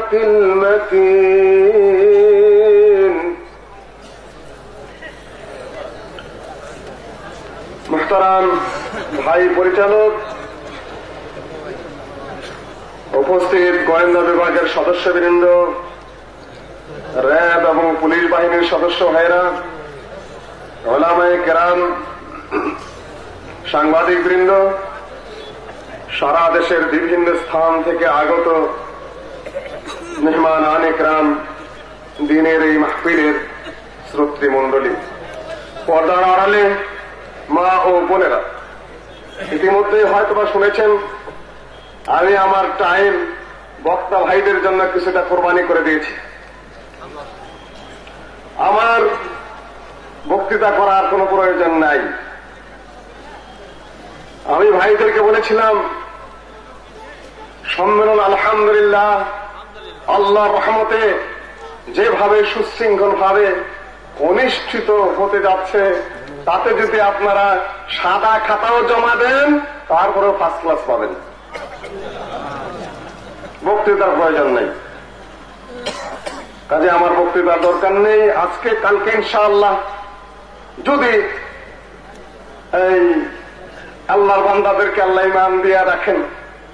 القوة المتين محترم ভাই পরিচালক উপস্থিত গোয়েন্দা বিভাগের সদস্যবৃন্দ র্যাব এবং পুলিশ বাহিনীর সদস্য ভাইরা ওলামায় কেরাম সাংবাদিক বৃন্দ সারা দেশের বিভিন্ন স্থান থেকে আগত মেহমান আনেকরাম দিনের এই মাহফিলের শ্রোতৃমণ্ডলী। পর্দার আড়ালে মা ও বোনেরা, ইতিমধ্যে হয়তোবা শুনেছেন, আমি আমার টাইম বক্তা ভাইদের জন্য কিছুটা কোরবানি করে দিয়েছি। আমার বক্তৃতা করার কোনো প্রয়োজন নাই। আমি ভাইদেরকে বলেছিলাম, সম্মেলন আলহামদুলিল্লাহ আল্লাহ রহমতে যেভাবে সুশৃঙ্খল ভাবে অনুষ্ঠিত হতে যাচ্ছে, তাতে যদি আপনারা সাদা খাতাও জমা দেন, তারপরেও ফার্স্ট ক্লাস পাবেন। বক্তৃতার প্রয়োজন নেই। কাজে আমার বক্তৃতার দরকার নেই। আজকে, কালকে ইনশাআল্লাহ যদি এই আল্লাহর বান্দাদেরকে আল্লাহ ইমান দিয়া রাখেন,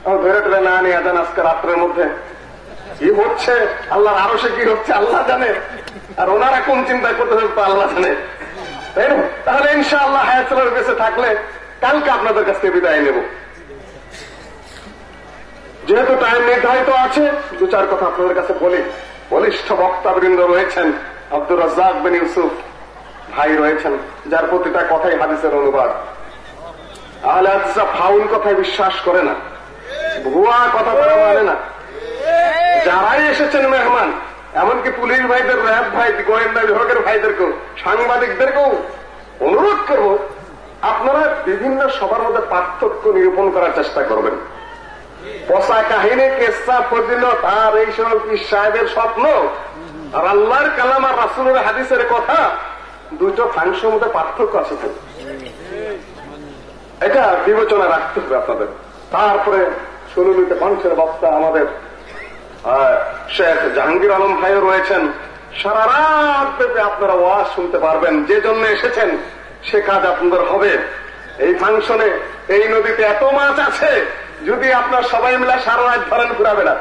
ধরে টরে না নিয়ে আজকে রাত্রের মধ্যে। কি হচ্ছে? আল্লাহর আরও কি হচ্ছে? আল্লাহ জানে। আর ওনারা কোন চিন্তা করতে তা আল্লাহ জানে। তাই না? তাহলে ইনশাআল্লাহ হায়াতুলের বেঁচে থাকলে কালকে আপনাদের কাছ থেকে বিদায় নেব। যেহেতু টাইম নির্ধারিত আছে, দু চার কথা আপনাদের কাছে বলি। বলিষ্ঠ বক্তাবৃন্দ রয়েছেন আব্দুর রাজ্জাক বিন ইউসুফ ভাই রয়েছেন, যার প্রতিটা কথাই হাদিসের অনুবাদ। আহলে হাদিসরা ফাউল কথায় বিশ্বাস করে না। ভুয়া কথা তারা মানে না। যারাই এসেছেন মেহমান, এমনকি পুলিশ ভাইদের, র্যাব ভাই, গোয়েন্দা বিভাগের ভাইদেরকেও, সাংবাদিকদেরকেও অনুরোধ করব, আপনারা বিভিন্ন সবার মধ্যে পার্থক্য নিরূপণ করার চেষ্টা করবেন পচা কাহিনী, কেসা, ফজিলত, আর এই পীর সাহেবের স্বপ্ন, আর আল্লাহর কালাম আর রাসুলের হাদিসের কথা, দুটো ফাংশনের মধ্যে পার্থক্য আছে। এটা বিবেচনা রাখতে হবে আপনাদের তারপরে সুললিত কণ্ঠের বক্তা আমাদের শেখ জাহাঙ্গীর আলম ভাইও রয়েছেন। সারা রাত ব্যাপী আপনারা ওয়াজ শুনতে পারবেন। যে জন্য এসেছেন সে কাজ আপনাদের হবে। এই ফাংশনে এই নদীতে এত মাছ আছে যদি আপনার সবাই মিলে সারা রাত ধরেন ঘুরাবে না।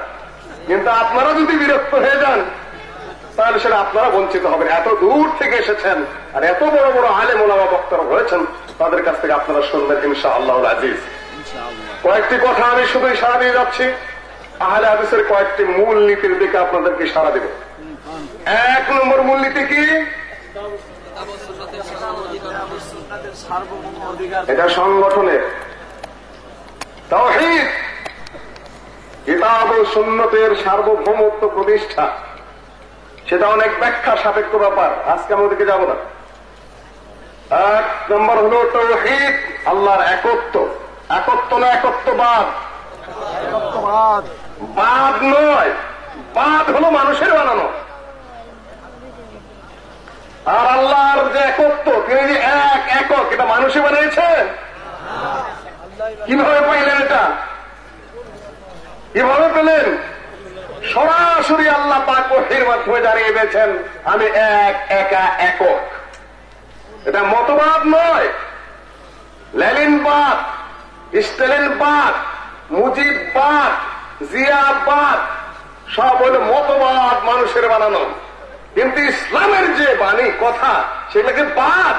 কিন্তু আপনারা যদি বিরক্ত হয়ে যান তাহলে সেটা আপনারা বঞ্চিত হবেন। এত দূর থেকে এসেছেন আর এত বড় বড় আলে মোলামা বক্তারা রয়েছেন তাদের কাছ থেকে আপনারা শুনবেন ইনশা আল্লাহ আজিজ কয়েকটি কথা আমি শুধু ইশারা দিয়ে যাচ্ছি। আহলে হাদিসের কয়েকটি মূল নীতির দিকে আপনাদেরকে ইশারা দেব। এক নম্বর মূলনীতি কি? এটা সংগঠনের তাওহীদ কিতাব ও সুন্নতের সার্বভৌমত্ব প্রতিষ্ঠা। সেটা অনেক ব্যাখ্যা সাপেক্ষ ব্যাপার। আজকে আমি ওদিকে যাব না। এক নম্বর হল তৌহিদ, আল্লাহর একত্ব। একত্ব না একত্ববাদ। বাদ নয় বাদ হলো মানুষের বানানো। আর আল্লাহর যে একত্ব, তিনি যে এক, একক, এটা মানুষে বানিয়েছেন কীভাবে পাইলেন এটা? কীভাবে পেলেন? সরাসরি আল্লাহ পাক ওহির মাধ্যমে জানিয়ে দিয়েছেন, আমি এক, একা, একক। এটা মতবাদ নয়। লেলিনবাদ স্টেলিনবাদ মুজিববাদ জিয়াবাদ সব হলো মতবাদ মানুষের বানানো। কিন্তু ইসলামের যে বাণী, কথা সেগুলোকে বাদ?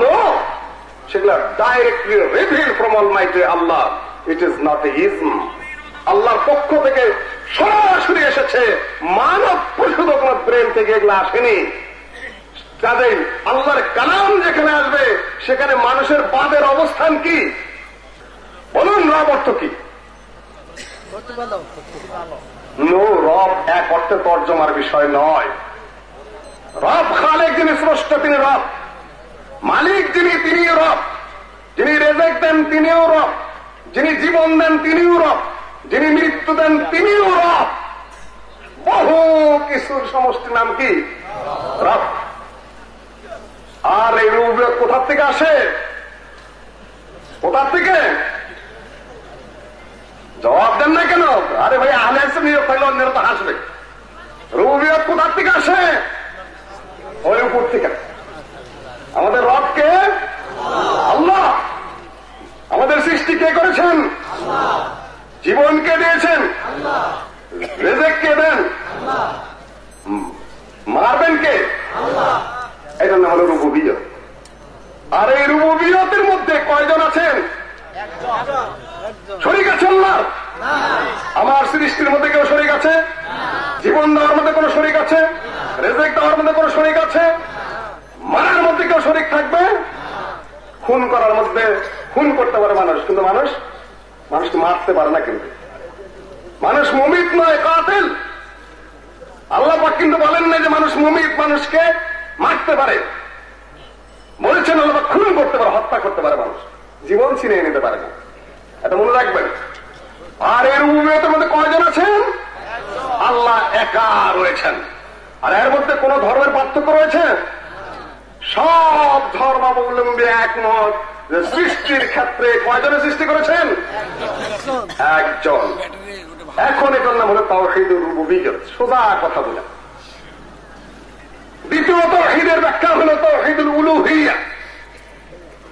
নো সেগুলো directly reveal from almighty Allah it is not ism আল্লাহর পক্ষ থেকে সরাসরি এসেছে মানব পশুদ কোন ব্রেন থেকে এগুলো আসেনি। কাজেই আল্লাহর কালাম যেখানে আসবে, সেখানে মানুষের বাদের অবস্থান কি? বলুন রব অর্থ কি? নো, রব এক অর্থে তর্জমার বিষয় নয়। রব খালেক যিনি স্রষ্ট তিনি রব। মালিক যিনি, তিনিও রব। যিনি রেজেক দেন, তিনিও রব। যিনি জীবন দেন, তিনিও রব। যিনি মৃত্যু দেন, তিনিও রব। বহু কিছুর সমষ্টি নাম কি? রব। আর এই রূপ কোথার থেকে আসে? কোথার থেকে? জবাব দেন না কেন? আরে ভাই, আহলে নিয়োগ পাইলে, অন্যের তো হাসবে। রুবিয়ত কোথার থেকে আসে? ওই উপর থেকে। আমাদের রবকে আল্লাহ। আমাদের সৃষ্টি কে করেছেন? জীবনকে দিয়েছেন? রেজেক কে দেন? মারবেন কে? এটা না হলো রুবুবিয়ত। আর এই রুবুবিয়তের মধ্যে কয়জন আছেন? শরিক আছে আল্লাহ আমার সৃষ্টির মধ্যে কেউ শরিক আছে? জীবন দেওয়ার মধ্যে কোন শরিক আছে? রেজেক দেওয়ার মধ্যে কোন শরিক আছে? মারার মধ্যে কেউ শরিক থাকবে? খুন করার মধ্যে খুন করতে পারে মানুষ কিন্তু মানুষ মানুষকে মারতে পারে না কিন্তু। মানুষ মমিত নয় কাতিল। আল্লাহ পাক কিন্তু বলেন না যে মানুষ মমিত মানুষকে মারতে পারে। বলেছেন আল্লাহ খুন করতে পারে হত্যা করতে পারে মানুষ। জীবন ছিনিয়ে নিতে পারে না। এটা মনে রাখবেন। আর এর উমেতের মধ্যে কয়জন আছেন? আল্লাহ একা রয়েছেন। আর এর মধ্যে কোন ধর্মের পার্থক্য রয়েছে? সব ধর্মাবলম্বী একমত সৃষ্টির ক্ষেত্রে কয়জনের সৃষ্টি করেছেন? একজন। এখন এটার নাম হলো তাওহিদুর রুবুবিয়ত। সোজা কথা বলে। দ্বিতীয় তৌহিদের ব্যাখ্যা হলো তৌহিদুল উলুহিয়া।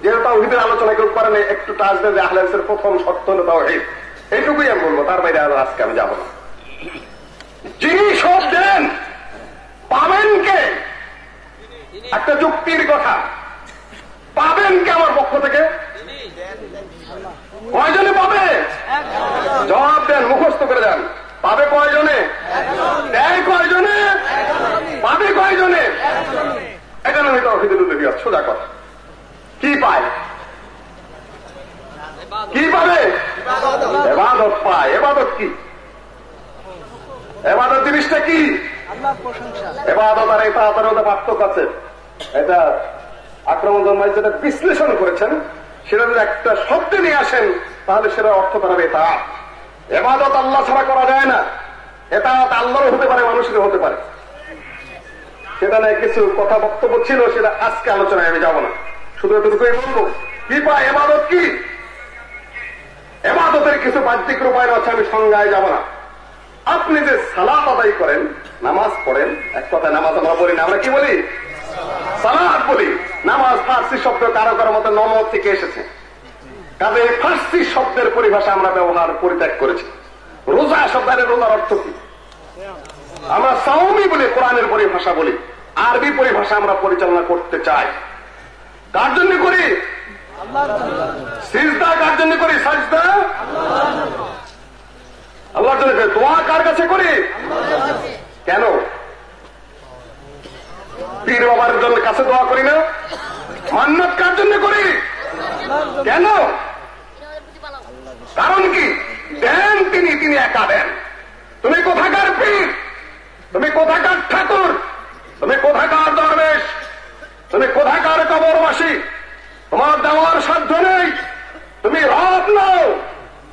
যেহেতু তাওহিদের আলোচনা কেউ করে নেই একটু টাচ দেন যে আহলাদিসের প্রথম সত্য হলো তাওহিদ। এইটুকুই আমি বলব, তার বাইরে আরও আজকে আমি যাব না। যিনি সব দেন, পাবেন কে? একটা যুক্তির কথা। পাবেন কে আমার পক্ষ থেকে? কয়জনে পাবে? জবাব দেন, মুখস্থ করে দেন। পাবে কয়জনে? দেয় কয়জনে? পাবে কয়জনে? এটা নয় তৌহিদুল উলুহিয়াত সোজা কথা। কি পায়? কি পাবে? এবাদত পায়। এবাদত কি? এবাদত জিনিসটা কি? এবাদত আর এটা তার মধ্যে পার্থক্য আছে। এটা আক্রমণ জন্মাই যেটা বিশ্লেষণ করেছেন, সেটা যদি একটা শব্দ নিয়ে আসেন, তাহলে সেটা অর্থ করা এটা এবাদত আল্লাহ ছাড়া করা যায় না। এটা আল্লাহরও হতে পারে, মানুষেরও হতে পারে। সেটা নিয়ে কিছু কথা বক্তব্য ছিল, সেটা আজকে আলোচনায় আমি যাব না। শুধু এতটুকুই বলব কি পায় এবাদত কি? এবাদতের কিছু বাহ্যিক রূপায়ণ আছে, আমি সংজ্ঞায় যাব না। আপনি যে সালাত আদায় করেন, নামাজ পড়েন, এক কথায় নামাজ আমরা বলি না, আমরা কি বলি? সালাদ বলি। নামাজ ফার্সি শব্দ কারও কারও মতো নমদ থেকে এসেছে। কাজে ফার্সি শব্দের পরিভাষা আমরা ব্যবহার, পরিত্যাগ করেছি। রোজা শব্দের রোজার অর্থ কি? আমরা সাউমি বলি, কোরআনের পরিভাষা বলি। আরবি পরিভাষা আমরা পরিচালনা করতে চাই। কার জন্য করি? সিজদা কার জন্য করি? সাজদা? আল্লাহর জন্য। দোয়া কার কাছে করি? কেন? পীর বাবার জন্য কাছে দোয়া করি না? মান্নত কার জন্য করি? কেন? কারণ কি? দেন তিনি তিনি একা দেন। তুমি কোথাকার পীর? তুমি কোথাকার ঠাকুর? তুমি কোথাকার দরবেশ? তুমি কোথাকার কবরবাসী? তোমার দেওয়ার সাধ্য নেই। তুমি রব নও।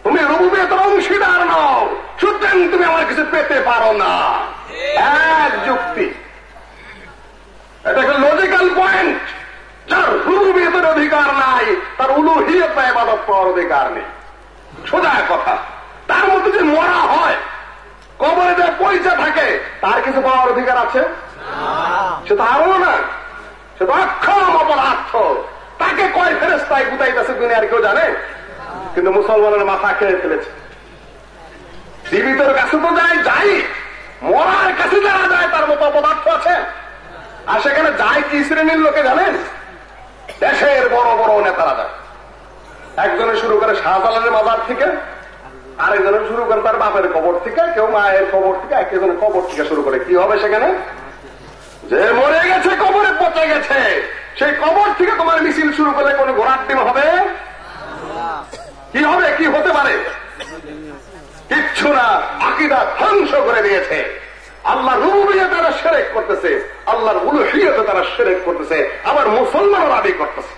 তুমি রুবের অংশীদার নও। সুতরাং তুমি আমার কিছু পেতে পারো না। এক যুক্তি। এটা একটা লজিক্যাল পয়েন্ট যার রুবিয়তের অধিকার নাই তার উলুহিয়ত বা এবাদত পাওয়ার অধিকার নেই। সোজা কথা। তার মধ্যে যে মরা হয় কবরে যে পয়সা থাকে তার কিছু পাওয়ার অধিকার আছে? সে তো আরও না অক্ষম তাকে কয় ফেরেস্তায় গুতাইতেছে দুনিয়ার কেউ জানে? কিন্তু মুসলমানের মাথা খেয়ে ফেলেছে। জীবিতর কাছে তো যায়, যাই। মরার কাছে যারা যায়, তার মতো পদার্থ আছে। আর সেখানে যায় কি শ্রেণির লোকে জানেন? দেশের বড় বড় নেতারা যায়। একজনে শুরু করে শাহজালালের মাজার থেকে, আরেকজনে শুরু করে তার বাপের কবর থেকে, কেউ মায়ের কবর থেকে একজনের কবর থেকে শুরু করে। কি হবে সেখানে? যে মরে গেছে কবরে পচে গেছে সেই কবর থেকে তোমার মিছিল শুরু করলে কোন ঘোড়ার ডিম হবে কি হবে কি হতে পারে কিচ্ছু না আকিদা ধ্বংস করে দিয়েছে আল্লাহ রুবিয়ে তারা সেরেক করতেছে আল্লাহর উলুহিয়তে তারা সেরেক করতেছে আবার মুসলমানও দাবি করতেছে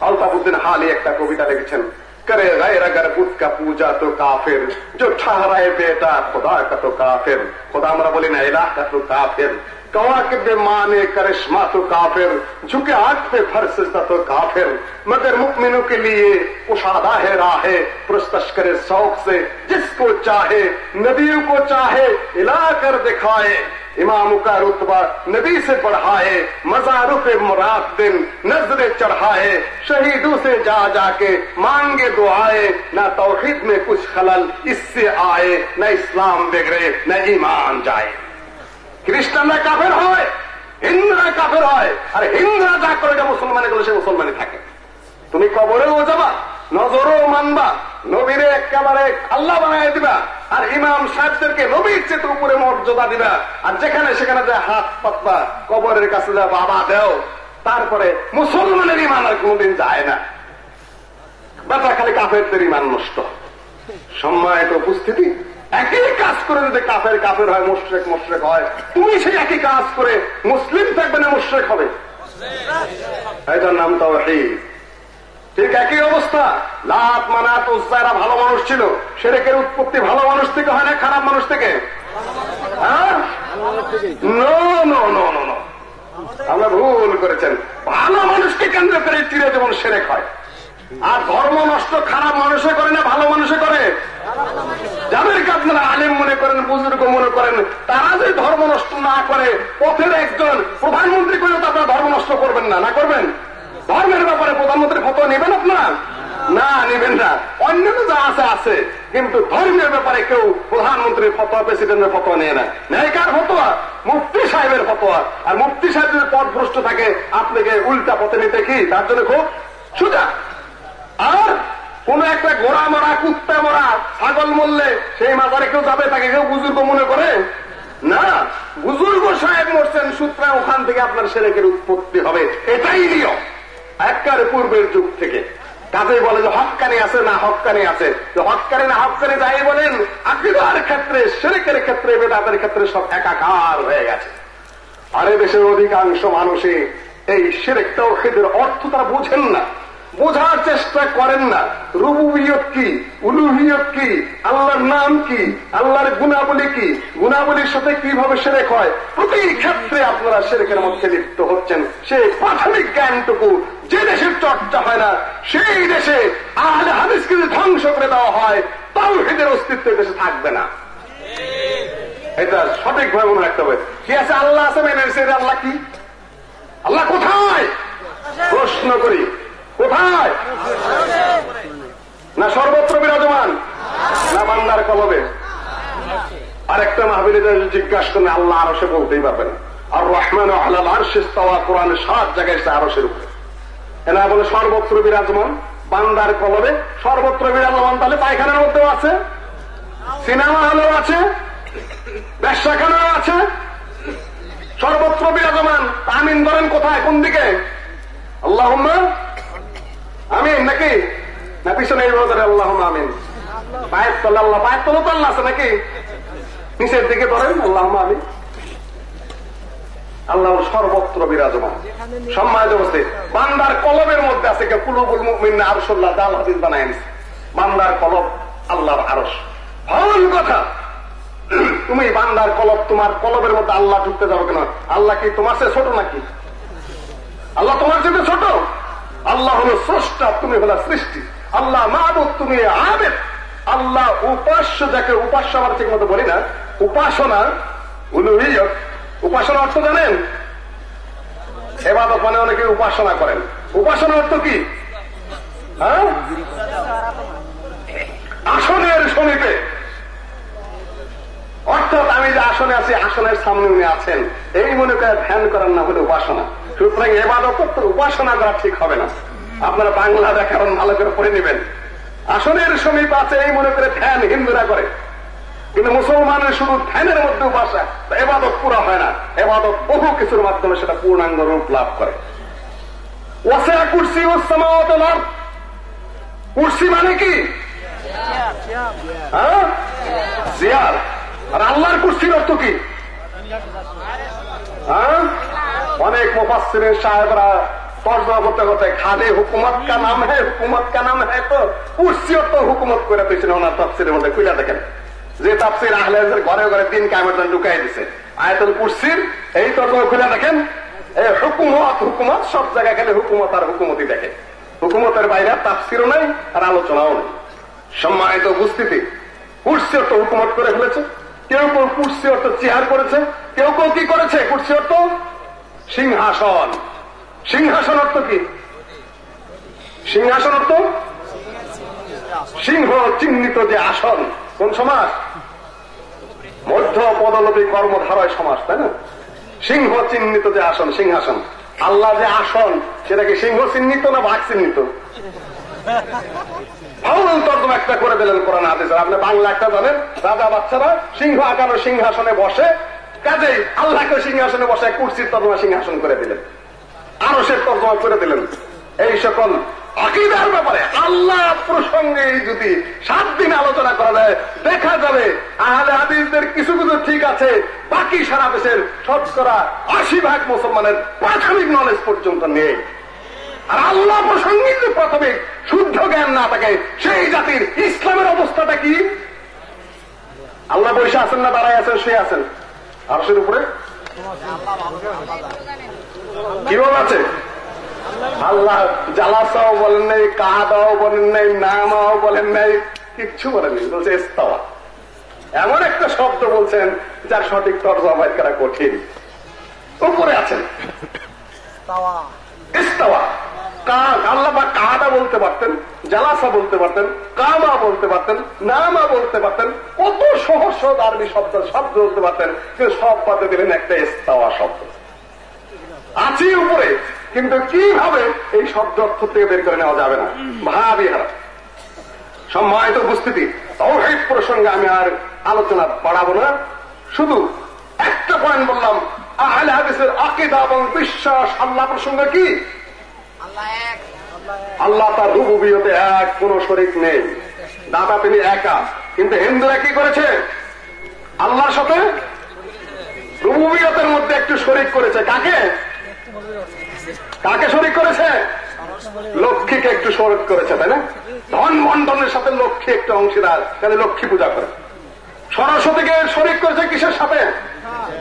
আলতাফুদ্দিন হালি একটা কবিতা লিখেছেন करे गैर अगर बुत का पूजा तो काफिर जो ठहराए बेटा खुदा का तो काफिर खुदा আমরা বলি না इलाह का तो काफिर कवाकिब माने करिश्मा तो काफिर, झुके आँख पे फरसता तो काफिर। मगर मुकमिनों के लिए उशादा है राहे, पुरस्तश करे शौक से, जिसको चाहे, नबियों को चाहे इला कर दिखाए। इमाम का रुतबा नबी से बढ़ाए, मजारों पे मुराद दिन नजरे चढ़ाए। शहीदों से जा जाके मांगे दुआए, न तौहीद में कुछ खलल इससे आए, न इस्लाम बिगड़े, न ईमान जाए। খ্রিস্টানরা কাফের হয়, হিন্দুরা কাফের হয়, আর হিন্দুরা যা করে এটা মুসলমানে গুলো সে মুসলমানে থাকে। তুমি কবরেও যাবা, নজরও মানবা, নবীরে একেবারে আল্লাহ বানাই দিবা, আর ইমাম সাহেবদেরকে নবীর চেতে উপরে মর্যাদা দিবা, আর যেখানে সেখানে যা হাত পাতবা, কবরের কাছে যা বাবা দেও, তারপরে মুসলমানের ইমান আর কোনদিন যায় না। বেটা খালি কাফেরদের ইমান নষ্ট। সম্মানিত উপস্থিতি একই কাজ করে যদি কাফের কাফের হয়, মুশ্রেক মুশ্রেক হয়, তুমি সেই একই কাজ করে মুসলিম থাকবে না, মুশ্রেক হবে। এটার নাম তো ঠিক একই অবস্থা। লাত মানাত উজ্জারা ভালো মানুষ ছিল, সেরেকের উৎপত্তি ভালো মানুষ থেকে হয় না, খারাপ মানুষ থেকে? হ্যাঁ? আমরা ভুল করেছেন। ভালো মানুষকে কেন্দ্র করে চিরে যেমন সেরেক হয়। আর ধর্ম নষ্ট খারাপ মানুষে করে না, ভালো মানুষে করে? যাদেরকে আপনারা আলিম মনে করেন, বুজুর্গ মনে করেন, তারা যে ধর্ম নষ্ট না করে, পথের একজন প্রধানমন্ত্রী করে তো আপনারা ধর্ম নষ্ট করবেন না না করবেন? ধর্মের ব্যাপারে প্রধানমন্ত্রী ফটো নেবেন আপনারা? না, নেবেন না। অন্য যা আছে আছে। কিন্তু ধর্মের ব্যাপারে কেউ প্রধানমন্ত্রীর ফতোয়া, প্রেসিডেন্টের ফতোয়া নেয় না। ন্যায়কার ফতোয়া? মুফতি সাহেবের ফতোয়া। আর মুফতি সাহেব যদি পথ ভ্রষ্ট থাকে, আপনাকে উল্টা পথে নিতে কি? তার জন্য খুব সোজা। আর কোন একটা ঘোড়া মরা, কুত্তা মরা, ছাগল মরলে সেই মাজারে কেউ যাবে তাকে কেউ বুজুর্গ মনে করে? না বুজুর্গ সাহেব মরছেন, সুতরাং ওখান থেকে আপনার সেরেকের উৎপত্তি হবে। এটাই নিয়ম, একবারে পূর্বের যুগ থেকে। কাজেই বলে যে হকানি আছে না হকানি আছে। যে হকানি না হকানি যাই বলেন, আকিদার ক্ষেত্রে সেরেকের ক্ষেত্রে, বেদাতের ক্ষেত্রে সব একাকার হয়ে গেছে। আরে দেশের অধিকাংশ মানুষই এই সেরেকটাও খেদের অর্থ তারা বুঝেন না। বোঝার চেষ্টা করেন না। রুবুবিয়ত কি? উলুহিয়ত কি? আল্লাহর নাম কি? আল্লাহর গুণাবলী কি? গুণাবলীর সাথে কীভাবে সেরেক হয়? প্রতি ক্ষেত্রে আপনারা সেরেকের মধ্যে লিপ্ত হচ্ছেন। সেই প্রাথমিক জ্ঞানটুকু যে দেশের চর্চা হয় না, সেই দেশে আহলে হাদিসকে ধ্বংস করে দেওয়া হয়। তাও এদের অস্তিত্ব দেশে থাকবে না। এটা সঠিকভাবে মনে রাখতে হবে। কি আছে? আল্লাহ আছে মেনে আল্লাহ কি? আল্লাহ কোথায়? প্রশ্ন করি। কোথায়? না সর্বত্র বিরাজমান, না বান্দার কলবে। আরেকটা মাহবিলে জিজ্ঞাসা আল্লাহ বলতেই পারবেন আর রহমান আল্লাহ সাত জায়গায় উপরে। বলে সর্বত্র বিরাজমান, বান্দার কলবে, সর্বত্র বিরাজমান। তাহলে পায়খানার মধ্যেও আছে, সিনেমা হলেও আছে, ব্যবসাখানেও আছে। সর্বত্র বিরাজমান। আমিন ধরেন কোথায়? কোন দিকে? আল্লাহ নাকি? না পিছনে আল্লাহ আমিন? পায়ের আল্লাহ পায়ের আছে নাকি? নিচের দিকে ধরেন আল্লাহ আমিন। সর্বত্র বিরাজমান। সম্মানিত বান্দার মধ্যে আছে কুলুবুল মুমিন আরসুল্লাহ দাল হাদিস বানায় বান্দার কলব আল্লাহর আরস কথা। তুমি বান্দার কলব, তোমার কলবের মধ্যে আল্লাহ ঢুকতে যাবে কেন? আল্লাহ কি তোমার চেয়ে ছোট নাকি? আল্লাহ তোমার চেয়ে ছোট। আল্লাহ হলো স্রষ্টা, তুমি হলো সৃষ্টি। আল্লাহ মাহবুদ তুমি আবেদ। আল্লাহ উপাস্য যাকে উপাস্য আমার ঠিক মতো বলি না, উপাসনা উপাসনা অর্থ জানেন? এবাদত মানে অনেকে উপাসনা করেন। উপাসনা অর্থ কি? হ্যাঁ? আসনের সমীপে। অর্থাৎ আমি যে আসনে আছি, আসনের সামনে উনি আছেন। এই মনে করে ধ্যান করার নাম হলো উপাসনা। সুতরাং এবাদত উপাসনা করা ঠিক হবে না। আপনারা বাংলা ব্যাকরণ ভালো করে পড়ে নেবেন। আসনের সমীপ আছে এই মনে করে ধ্যান হিন্দুরা করে। কিন্তু মুসলমানের শুধু ধ্যানের মধ্যে উপাসা এবাদত পুরা হয় না। এবাদত বহু কিছুর মাধ্যমে সেটা পূর্ণাঙ্গ রূপ লাভ করে। ওয়াসা কুর্সি ও সামাওয়াত ওয়াল কুর্সি মানে কি? হ্যাঁ? জিয়ার আর আল্লাহর কুর্সির অর্থ কি? হ্যাঁ? অনেক মুফাসসিরিন সাহেবরা তর্জমা করতে করতে খালি হুকুমত কা নাম হ্যাঁ হুকুমত কা নাম হ্যাঁ তো কুর্সি অর্থ হুকুমত করে দিয়েছেন ওনার তফসিলের মধ্যে খুলে দেখেন। যে তাফসির আহলে হাদিসের ঘরে ঘরে দিন কামের জন্য ঢুকাই দিছে। আয়াতুল কুর্সির, এই তর্জমা খুলে দেখেন এই হুকুমত হুকুমত, সব জায়গায় খালি হুকুমত আর হুকুমতই দেখে। হুকুমতের বাইরে তাফসিরও নাই আর আলোচনাও নেই। সম্মানিত উপস্থিতি, কুর্সি তো হুকুমত করে ফেলেছে। কেউ কেউ কুর্সি অর্থ চেয়ার করেছে, কেউ কেউ কি করেছে? কুর্সি অর্থ সিংহাসন। সিংহাসন অর্থ কি? সিংহাসন অর্থ? সিংহ চিহ্নিত যে আসন, কোন সমাজ? মধ্য পদলবী কর্মধারয় সমাজ, তাই না? সিংহ চিহ্নিত যে আসন, সিংহাসন। আল্লাহ যে আসন, সেটা কি সিংহ চিহ্নিত না বাঘ চিহ্নিত? ভালো তর্জমা একটা করে দিলেন কোরআন হাদিস আপনি বাংলা একটা জানেন, রাজা বাচ্চারা সিংহ আকার সিংহাসনে বসে, কাজেই আল্লাহকে সিংহাসনে বসে কুর্সির তর্জমা সিংহাসন করে দিলেন। আরও সে তর্জমা করে দিলেন। এই সকল আকিদার ব্যাপারে আল্লাহ প্রসঙ্গে যদি সাত দিন আলোচনা করা যায়, দেখা যাবে আহলে হাদিসদের কিছু কিছু ঠিক আছে, বাকি সারা দেশের শতকরা আশি ভাগ মুসলমানের প্রাথমিক নলেজ পর্যন্ত নেই। আর আল্লাহ প্রসঙ্গে যদি প্রাথমিক শুদ্ধ জ্ঞান না থাকে সেই জাতির ইসলামের অবস্থাটা কি? আল্লাহ বসে আছেন না দাঁড়ায় আছেন সে আছেন? আরশের উপরে? কীভাবে আছে? আল্লাহ জালাসাও বলেন নাই কাহাদাও বলেন নাই নামাও বলেন নাই কিচ্ছু বলেননি বলছে ইস্তাওয়া। এমন একটা শব্দ বলছেন যার সঠিক তর্জমা বাইর করা কঠিন। উপরে আছেন। ইস্তাওয়া। আল্লাহ বা কাদা বলতে পারতেন, জালাসা বলতে পারতেন, কামা বলতে পারতেন, নামা বলতে পারতেন, কত সহজ সহজ আরবি শব্দ শব্দ বলতে পারতেন কিন্তু সব পাতে দিলেন একটা ইস্তাওয়া শব্দ। উপরে, কিন্তু কীভাবে এই শব্দ অর্থ থেকে বের করে নেওয়া যাবে না? ভাবি হারা সম্মানিত উপস্থিতি, তৌহিদ প্রসঙ্গে আমি আর আলোচনা বাড়াবো না। শুধু একটা পয়েন্ট বললাম, আহলে হাদিসের আকিদা এবং বিশ্বাস, আল্লাহ প্রসঙ্গে কি? আল্লাহ তার রুবুবিয়তে এক, কোন শরিক নেই। দাদা তিনি একা। কিন্তু হিন্দুরা কি করেছে? আল্লাহর সাথে রুবুবিয়তের মধ্যে একটু শরিক করেছে। কাকে? কাকে শরিক করেছে? লক্ষ্মীকে একটু শরিক করেছে, তাই না? ধন বন্টনের সাথে লক্ষ্মী একটু অংশীদার তাহলে লক্ষ্মী পূজা করে। সরস্বতীকে শরিক করেছে কিসের সাথে?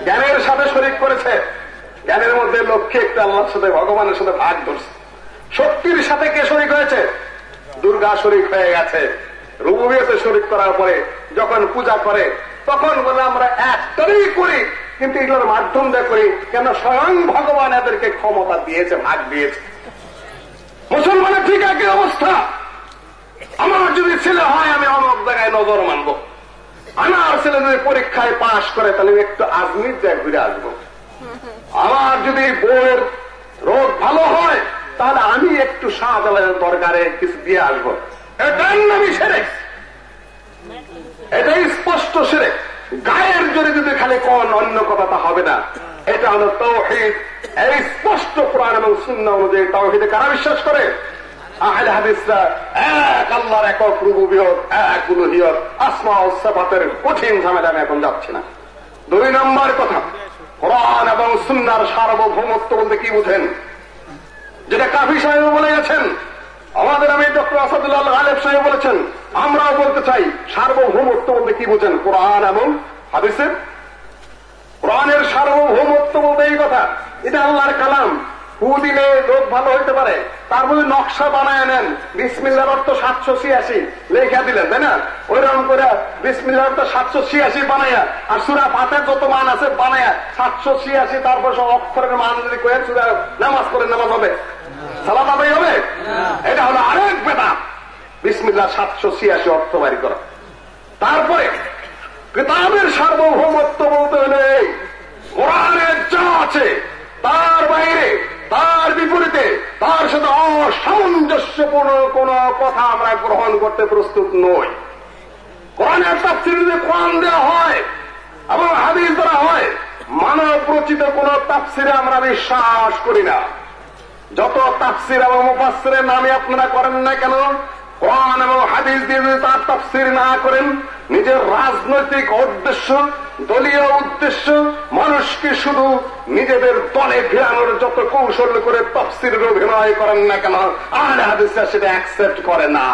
জ্ঞানের সাথে শরিক করেছে। জ্ঞানের মধ্যে লক্ষ্মী একটু আল্লাহর সাথে, ভগবানের সাথে ভাগ ধরছে। শক্তির সাথে কে শরিক হয়েছে? দুর্গা শরিক হয়ে গেছে। রুবিয়তে শরিক করার পরে যখন পূজা করে, তখন বলে, আমরা একটারই করি। কিন্তু এগুলোর মাধ্যম দিয়ে করি, কেন স্বয়ং ভগবান এদেরকে ক্ষমতা দিয়েছে, ভাগ দিয়েছে। মুসলমানের ঠিক একই অবস্থা। আমার যদি ছেলে হয়, আমি অনেক জায়গায় নজর মানবো। আমার ছেলে যদি পরীক্ষায় পাশ করে, তাহলে একটু আজমির যায় ঘুরে আসব। আমার যদি বউয়ের রোগ ভালো হয় তাহলে আমি একটু শাহজালালের দরকারে কিছু দিয়ে আসব। এটাই নামি সেরে এটাই স্পষ্ট সেরে গায়ের জোরে যদি খালি কোন অন্য কথা তা হবে না। এটা হলো তৌহিদ। এই স্পষ্ট পুরাণ এবং শূন্য অনুযায়ী তৌহিদে কারা বিশ্বাস করে? আহলে হাদিসরা এক আল্লাহর এক আসমা কঠিন ঝামেলা আমি এখন যাচ্ছি না। দুই নম্বর কথা। কোরআন এবং সুন্নার সার্বভৌমত্ব বলতে কি বুঝেন? যেটা কাফি সাহেব বলে গেছেন, আমাদের আমি ডক্টর আসাদুল্লাহ আলেফ সাহেব বলেছেন, আমরাও বলতে চাই সার্বভৌমত্ব বলতে কি বুঝেন, কোরআন এবং হাদিসের? কোরআনের সার্বভৌমত্ব বলতে এই কথা, এটা আল্লাহর কালাম দিলে রোগ ভালো হইতে পারে, তার মধ্যে নকশা বানায় নেন, বিসমিল্লার অর্থ সাতশো ছিয়াশি, লেখা দিলেন, তাই না? ওই রকম করে বিসমিল্লার অর্থ সাতশো ছিয়াশি বানায়া, আর সুরা পাতের যত মান আছে, বানায়া, সাতশো ছিয়াশি, তারপর সব অক্ষরের মান যদি কয়ে সুরা নামাজ পড়ে নামাজ হবে। সালাত আদায় হবে? এটা হলো আরেক বেদা বিসমিল্লা সাতশো ছিয়াশি অর্থ বাড়ি করা। তারপরে, কিতাবের সার্বভৌমত্ব বলতে হলে কোরআনের যা আছে, তার বাইরে, তার বিপরীতে, তার সাথে অসামঞ্জস্যপূর্ণ কোন কথা আমরা গ্রহণ করতে প্রস্তুত নই। কোরআনের তাফসির যদি কোরআন দেওয়া হয় এবং হাদিস ধরা হয়, মানব রচিত কোন তাফসিরে আমরা বিশ্বাস করি না। যত তাফসির এবং মুফাসসিরের নামে আপনারা করেন না কেন কোরআন এবং হাদিস দিয়ে যদি তার তাফসির না করেন নিজের রাজনৈতিক উদ্দেশ্য দলীয় উদ্দেশ্য মানুষকে শুধু নিজেদের দলে ফেরানোর যত কৌশল করে তফসিরের অভিনয় করেন না কেন আহলে হাদিসরা সেটা অ্যাকসেপ্ট করে না।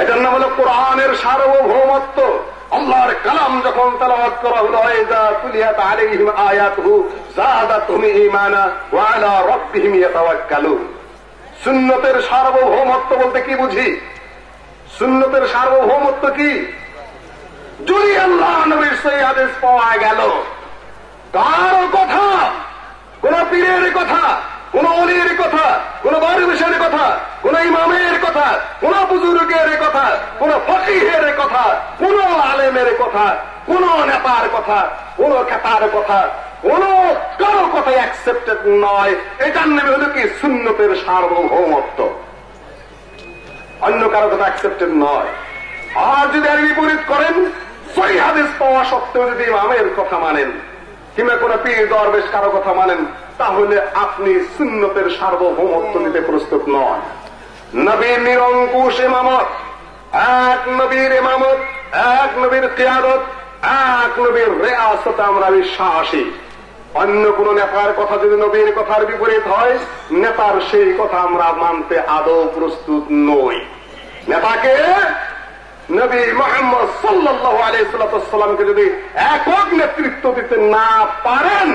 এই জন্য বলে কোরআনের সার্বভৌমত্ব আল্লাহর কালাম যখন তালাওয়াত করা হলো ইযা তুলিয়াত আলাইহিম আয়াতুহু যাদাতুহুম ঈমানা ওয়া আলা রাব্বিহিম ইয়াতাওয়াক্কালুন। সুন্নতের সার্বভৌমত্ব বলতে কি বুঝি? সুন্নতের সার্বভৌমত্ব কি? যদি আল্লাহ নবীর সেই আদেশ পাওয়া গেল কার কথা, কোন পীরের কথা কোন অলির কথা, কোন বারিবেশের কথা, কোন ইমামের কথা, কোন বুজুর্গের কথা, কোন ফকিহের কথা, কোন আলেমের কথা, কোন নেতার কথা, কোন খেতার কথা, কোন কারও কথা অ্যাকসেপ্টেড নয়। এটার নামে হলো কি? সুন্নতের সার্বভৌমত্ব। অন্য কারও কথা অ্যাকসেপ্টেড নয়। আর যদি আর বিপরীত করেন, সহি হাদিস পাওয়া সত্ত্বেও যদি ইমামের কথা মানেন, কিংবা কোন পীর, দরবেশ কারও কথা মানেন তাহলে আপনি সুন্নতের সার্বভৌমত্ব নিতে প্রস্তুত নন। নবীর নিরঙ্কুশ ইমামত, এক নবীর ইমামত, এক নবীর কিয়াদত, এক নবীর রেয়াসত আমরা বিশ্বাসী। অন্য কোন নেতার কথা যদি নবীর কথার বিপরীত হয়, নেতার সেই কথা আমরা মানতে আদৌ প্রস্তুত নই। নেতাকে নবী মোহাম্মদ সাল্লাহ আলাইসাল্লামকে যদি একক নেতৃত্ব দিতে না পারেন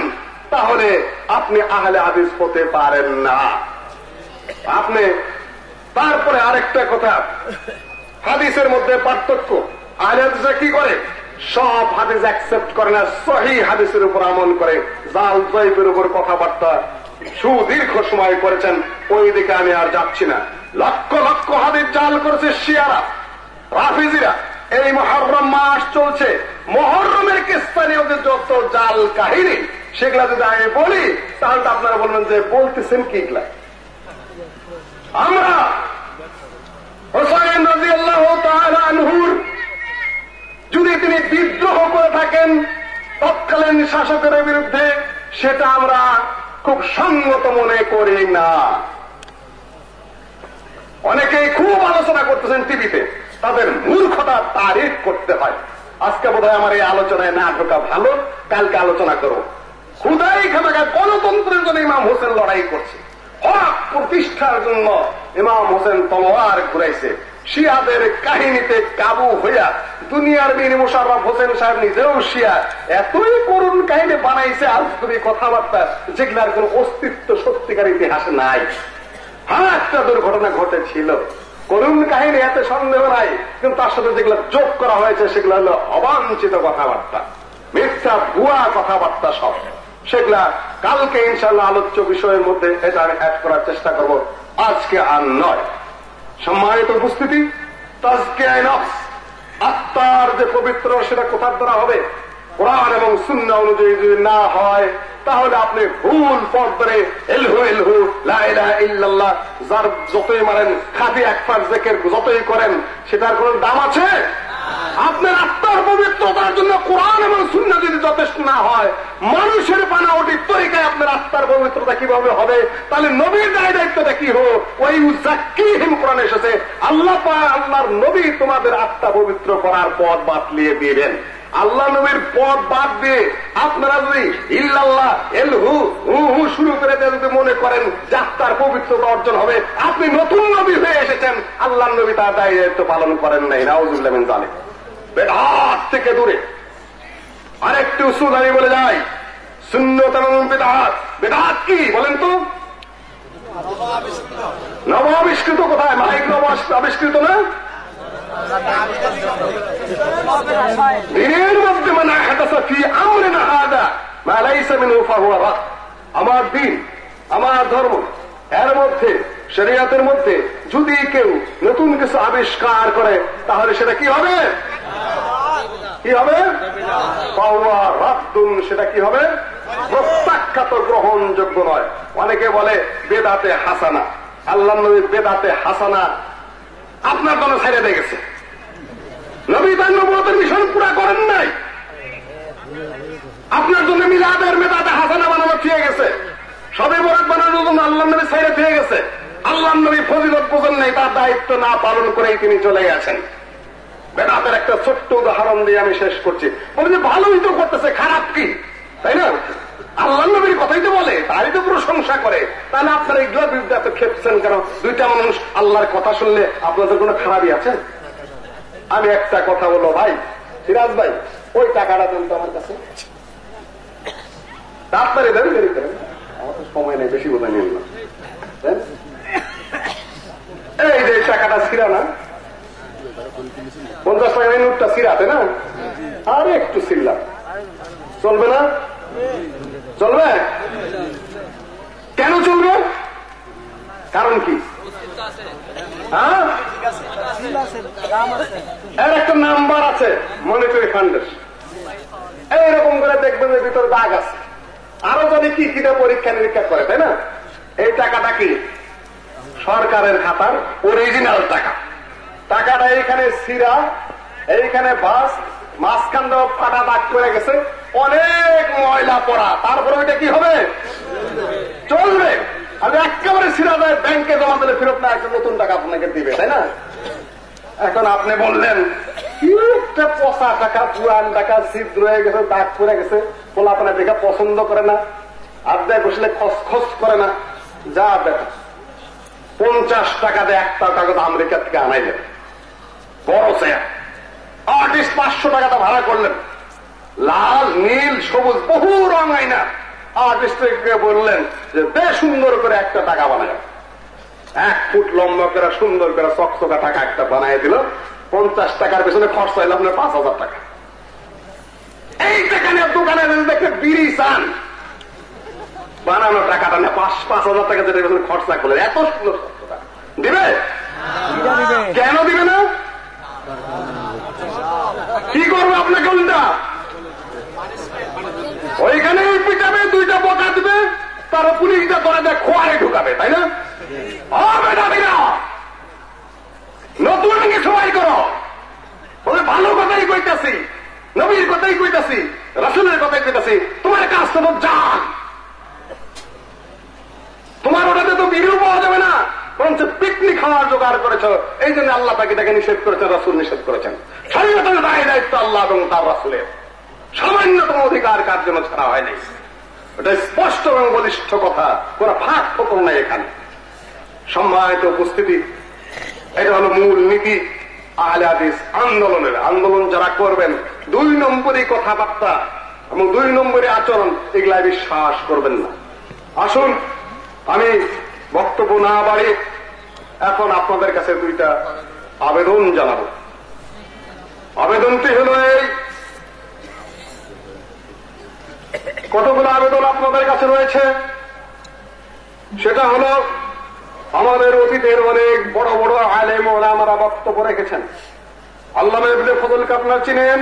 তাহলে আপনি আহলে হাদিস হতে পারেন না। আপনি, তারপরে আরেকটা কথা, হাদিসের মধ্যে পার্থক্য আহলে হাদিসরা কি করে? সব হাদিস অ্যাকসেপ্ট করে না, সহি হাদিসের উপর আমল করে। জাল জৈবের উপর কথাবার্তা সুদীর্ঘ সময় করেছেন ওই দিকে আমি আর যাচ্ছি না। লক্ষ লক্ষ হাদিস জাল করেছে শিয়ারা, রাফিজিরা। এই মহরম মাস চলছে, মহরমের কিস্তানীয় যত জাল কাহিনী। সেগুলা যদি আমি বলি, তাহলে তো আপনারা বলবেন যে বলতেছেন কি এগুলা? আমরা হোসাইন রাজি আল্লাহ আনহুর, যদি তিনি বিদ্রোহ করে থাকেন, তৎকালীন শাসকের বিরুদ্ধে, সেটা আমরা খুব সঙ্গত মনে করি না। অনেকেই খুব আলোচনা করতেছেন টিভিতে, তাদের মূর্খতা তারিফ করতে হয়। আজকে বোধ আমার এই আলোচনায় না ঢোকা ভালো, কালকে আলোচনা করো খুদাই খামাকা গণতন্ত্রের জন্য ইমাম হোসেন লড়াই করছে। হক প্রতিষ্ঠার জন্য ইমাম হোসেন তলোয়ার ঘুরাইছে। শিয়াদের কাহিনীতে কাবু হইয়া দুনিয়ার বীর মুশারফ হোসেন সাহেব নিজেও শিয়া। এতই করুণ কাহিনী বানাইছে আজগুবি কথাবার্তা যেগুলার কোন অস্তিত্ব সত্যিকার ইতিহাস নাই। হ্যাঁ একটা দুর্ঘটনা ঘটেছিল। করুণ কাহিনী এত সন্দেহ নাই, কিন্তু তার সাথে যেগুলো যোগ করা হয়েছে, সেগুলো হলো অবাঞ্ছিত কথাবার্তা। মিথ্যা ভুয়া কথাবার্তা সব। সেগুলা কালকে ইনশাল্লাহ আলোচ্য বিষয়ের মধ্যে এটা আমি অ্যাড করার চেষ্টা করব। আজকে আর নয়। সম্মানিত উপস্থিতি আত্মার যে পবিত্র সেটা কোথার দ্বারা হবে? কোরআন এবং শূন্য অনুযায়ী যদি না হয়, তাহলে আপনি ভুল পথ ধরে এলহু এলহু লাইলা ইল্লাল্লাহ, যার যতই মারেন খাদি একবার জেকের যতই করেন, সেটার কোন দাম আছে? আপনার আত্মার পবিত্রতার জন্য কোরআন এবং শূন্য যদি যথেষ্ট না হয়, মানুষের বানাওটি তরিকায় আপনার আত্মার পবিত্রতা কীভাবে হবে? তাহলে নবীর দায় দায়িত্বটা কি হোক ওই জাকিহিম কোরআন এসেছে, আল্লাহ আল্লাহর নবী তোমাদের আত্মা পবিত্র করার পথ বাতলিয়ে দিবেন। আল্লাহ নবীর পথ বাদ দিয়ে আপনারা যদি ইল্লাল্লাহ এলহু হু হু শুরু করে দিয়ে যদি মনে করেন যাত্রার পবিত্রতা অর্জন হবে, আপনি নতুন নবী হয়ে এসেছেন আল্লাহ নবী তার দায়িত্ব পালন করেন নাই রাউজুল্লাহ জালে বেদাত থেকে দূরে। আরেকটি উসুল আমি বলে যাই শূন্যত এবং বেদাত। বেদাত কি, বলেন তো? নব আবিষ্কৃত। কোথায়? মাইক নব আবিষ্কৃত না? দিনের মধ্যে মানে হাদাসা ফি আমরে না হাদা, মা লাইসা মিনহু ফাহুয়া রাদ। আমার দিন, আমার ধর্ম, এর মধ্যে, শরিয়াতের মধ্যে যদি কেউ নতুন কিছু আবিষ্কার করে, তাহলে সেটা কি হবে? কি হবে? রাদ্দুন সেটা কি হবে? প্রত্যাখ্যাত গ্রহণযোগ্য নয়। অনেকে বলে, বেদাতে হাসানা। আল্লাহ নবী বেদাতে হাসানা আপনার জন্য ছেড়ে দিয়ে গেছে। নবী তার নবতের মিশন পুরা করেন নাই। আপনার জন্য মিলাদের মেদাতে হাসানা বানানো ঠিক গেছে। সবে বরাত বানানোর জন্য আল্লাহ নবী ছেড়ে দিয়ে গেছে। আল্লাহ নবী ফজিলত বোঝেন নাই, তার দায়িত্ব না পালন করেই তিনি চলে গেছেন। বেদাতের একটা ছোট্ট উদাহরণ দিয়ে আমি শেষ করছি। বলে যে ভালোই তো করতেছে, খারাপ কি? তাই না? আল্লাহ নবীর কথাই তো বলে, তারই তো প্রশংসা করে। তাহলে আপনারা এগুলোর বিরুদ্ধে এত খেপছেন কেন? দুইটা মানুষ আল্লাহর কথা শুনলে আপনাদের কোনো খারাপই আছে? আমি একটা কথা বলব ভাই, সিরাজ ভাই, ওই টাকাটা দেন তো আমার কাছে। তাড়াতাড়ি দেন আমার তো সময় নেই, বেশি বোধহয় নিন না। এই যে টাকাটা না, পঞ্চাশ টাকা নোটটা ছিঁড়াতে না? আর একটু চলবে না? চলবে? কেন চলবে? কারণ কি? হ্যাঁ? একটা নাম্বার আছে, মনিটরি ফান্ডের। এইরকম করে দেখবেন যে ভিতরে দাগ আছে। আরও যদি কি কিনা পরীক্ষা নিরীক্ষা করে, তাই না? এই টাকাটা কি? সরকারের খাতার অরিজিনাল টাকা। টাকাটা এইখানে সিরা, এইখানে বাস, মাঝখান ফাটা দাগ করে গেছে। অনেক ময়লা পড়া। তারপরে ওইটা কি হবে? চলবে। আমি একেবারে সিরা ব্যাংকে জমা দিলে ফেরত না একটা নতুন টাকা আপনাকে দিবে, তাই না? এখন আপনি বললেন পচা টাকা পুরান টাকা ছিদ্র হয়ে গেছে, দাগ পড়ে গেছে, বলে আপনার দেখে পছন্দ করে না, আর দেয় বসলে খসখস করে না। যা দেখা পঞ্চাশ টাকা দিয়ে একটা কাগজ আমেরিকা থেকে আনাইলেন। বড় চেয়ার আর্টিস্ট পাঁচশো টাকাটা ভাড়া করলেন। লাল, নীল, সবুজ, বহু রং আইনা। আর্টিস্টকে বললেন যে, বেশ সুন্দর করে একটা টাকা বানায় এক ফুট লম্বা করে, সুন্দর করে চকচকা টাকা একটা বানাই দিল। পঞ্চাশ টাকার পেছনে খরচ হইল আপনার পাঁচ হাজার টাকা। এই টাকা দোকানে দেখে বিড়ি চান, বানানো টাকাটা না, পাঁচ পাঁচ হাজার টাকা যেটা পেছনে খরচা করলেন এত সুন্দর দিবে? কেন দিবে না? কি করব আপনাকে উল্টা? ওইখানে পিটাবে, দুইটা বকা দিবে তারা পুলিশটা ধরে দেয়, খোয়ারে ঢুকাবে, তাই না? দিনা নতুন কিছু আই করো। বলে ভালো কথাই কইতাছি, নবীর কথাই কইতাছি, রাসুলের কথাই কইতাছি। তোমার কাজ তো যান তোমার ওটাতে তো বিড়িও পাওয়া যাবে না, বরঞ্চ পিকনিক খাওয়ার জোগাড় করেছ। এই জন্য আল্লাহ তাকে তাকে নিষেধ করেছেন, রাসুল নিষেধ করেছেন। স্বাধীনতার দায় দায়িত্ব আল্লাহ এবং তার রাসুলের। সামান্যতম অধিকার কার জন্য ছাড়া হয় নাই? এটা স্পষ্ট এবং বলিষ্ঠ কথা, কোন ফাঁক ফোকর নাই এখানে। সম্মানিত উপস্থিতি, এটা হলো মূল নীতি আহলে আন্দোলনের। আন্দোলন যারা করবেন, দুই নম্বরই কথাবার্তা এবং দুই নম্বরই আচরণ এগুলা বিশ্বাস করবেন না। আসুন, আমি বক্তব্য না বাড়ি এখন আপনাদের কাছে দুইটা আবেদন জানাব। আবেদনটি হল এই, কতগুলো আবেদন আপনাদের কাছে রয়েছে? সেটা হলো আমাদের অতীতের অনেক বড় বড় আলেম ওলামারা বক্তব্য রেখেছেন। আল্লাহ ফজলকে আপনার চিনেন?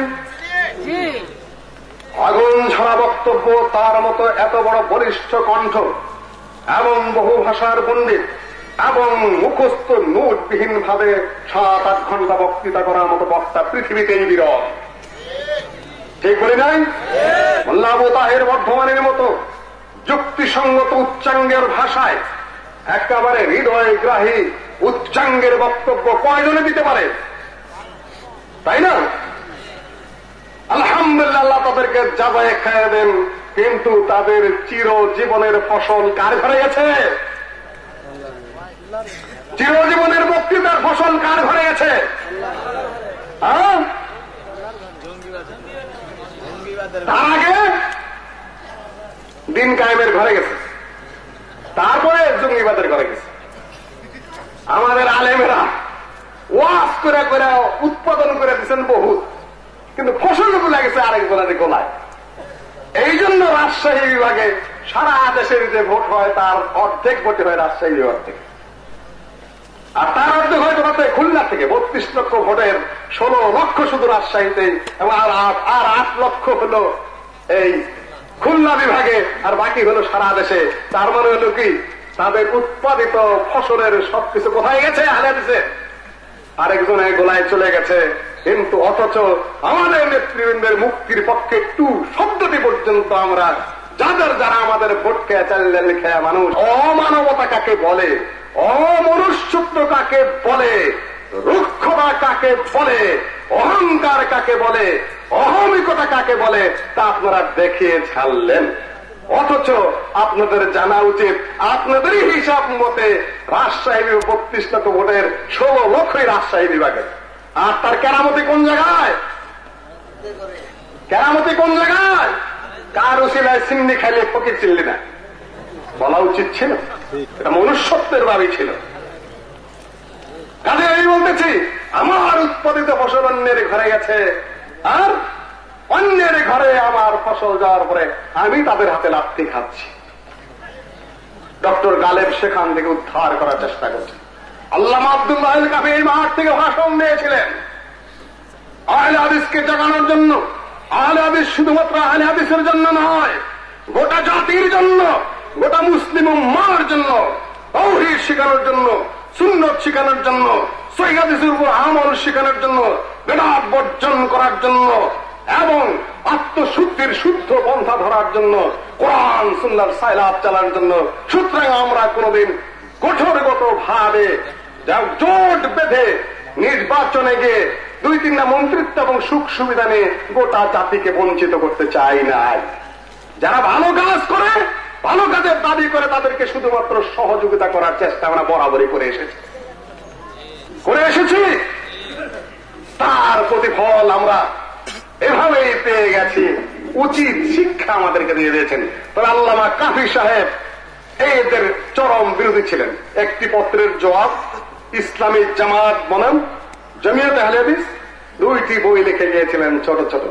আগুন ছাড়া বক্তব্য তার মতো এত বড় বলিষ্ঠ কণ্ঠ এবং বহু ভাষার পণ্ডিত এবং মুখস্থ নোটবিহীন ভাবে সাত আট ঘণ্টা বক্তৃতা করার মতো বক্তা পৃথিবীতেই বিরল। ঠিক বলি নাই? মোল্লা আবু তাহের বর্ধমানের মতো যুক্তিসঙ্গত উচ্চাঙ্গের ভাষায় একেবারে হৃদয়গ্রাহী উচ্চাঙ্গের বক্তব্য কয়জনে দিতে পারে? তাই না? আলহামদুলিল্লাহ তাদেরকে যাবায় খেয়ে দেন, কিন্তু তাদের চির জীবনের ফসল কার ঘরে গেছে? চিরজীবনের বক্তৃতার ফসল কার ঘরে গেছে? হ্যাঁ? তার আগে দিন কায়েমের ঘরে গেছে। তারপরে জঙ্গিবাদের ঘরে গেছে। আমাদের আলেমেরা ওয়াশ করে করে উৎপাদন করে দিচ্ছেন বহুত। কিন্তু ফসলগুলা গেছে আরেকজনের গোলায়। এই জন্য রাজশাহী বিভাগে সারা দেশের যে ভোট হয়, তার অর্ধেক ভোটে হয় রাজশাহী বিভাগ থেকে। আর তার অর্ধেক হয়তো রাতে খুলনা থেকে, বত্রিশ লক্ষ ভোটের ষোলো লক্ষ শুধু রাজশাহীতে এবং আর আট লক্ষ হলো এই খুলনা বিভাগে, আর বাকি হলো সারা দেশে। তার মানে হলো কি? তাদের উৎপাদিত ফসলের সবকিছু কোথায় গেছে? আলে দিছে আরেকজনের গোলায় চলে গেছে। কিন্তু অথচ আমাদের নেতৃবৃন্দের মুক্তির পক্ষে একটু শব্দটি পর্যন্ত আমরা যাদের যারা আমাদের ভোটকে চাল্লে লিখে মানুষ অমানবতা কাকে বলে, অমনুষ্যত্ব কাকে বলে, রুক্ষতা কাকে বলে, অহংকার কাকে বলে অহমিকতা কাকে বলে, তা আপনারা দেখিয়ে ছাড়লেন। অথচ আপনাদের জানা উচিত, আপনাদেরই হিসাব মতে রাজশাহী বত্রিশ লক্ষ ভোটের ষোলো লক্ষই রাজশাহী বিভাগে। আর তার কেরামতি কোন জায়গায়? কেরামতি কোন জায়গায়? কার উচিলায় সিন্নি খাইলে ফকির চিনলি না? বলা উচিত ছিল। এটা মনুষ্যত্বের দাবি ছিল। কাজে আমি বলতেছি, আমার উৎপাদিত ফসল অন্যের ঘরে গেছে। আর অন্যের ঘরে আমার ফসল যাওয়ার পরে আমি তাদের হাতে লাত্তি খাচ্ছি। ডক্টর গালেব সেখান থেকে উদ্ধার করার চেষ্টা করছে। আল্লাহ আব্দুল্লাহ কাফি এই মাঠ থেকে ভাষণ দিয়েছিলেন। আহলে হাদিসকে জাগানোর জন্য। আহলে হাদিস শুধুমাত্র আহলে হাদিসের জন্য নয়, গোটা জাতির জন্য, গোটা মুসলিম মার জন্য, তৌহিদ শেখানোর জন্য, সুন্নত শেখানোর জন্য সৈহাদিসের উপর আমল শেখানোর জন্য বেদাত বর্জন করার জন্য এবং আত্মশুদ্ধির শুদ্ধ পন্থা ধরার জন্য, কোরআন সুন্দর সাইলাপ চালানোর জন্য। সুতরাং আমরা কোনদিন কঠোরগত ভাবে জোট বেঁধে নির্বাচনে গিয়ে দুই তিনটা মন্ত্রিত্ব এবং সুখ সুবিধা নিয়ে গোটা জাতিকে বঞ্চিত করতে চাই নাই। যারা ভালো কাজ করে, ভালো কাজের দাবি করে তাদেরকে শুধুমাত্র সহযোগিতা করার চেষ্টা আমরা বরাবরই করে এসেছি। করে এসেছি? তার প্রতিফল আমরা এভাবেই পেয়ে গেছি। উচিত শিক্ষা আমাদেরকে দিয়ে দিয়েছেন। তবে আল্লামা কাফি সাহেব এদের চরম বিরোধী ছিলেন। একটি পত্রের জবাব, ইসলামী জামাত বনাম, জমিয়ত আহলেদিস দুইটি বই লিখে গিয়েছিলেন ছোট ছোট।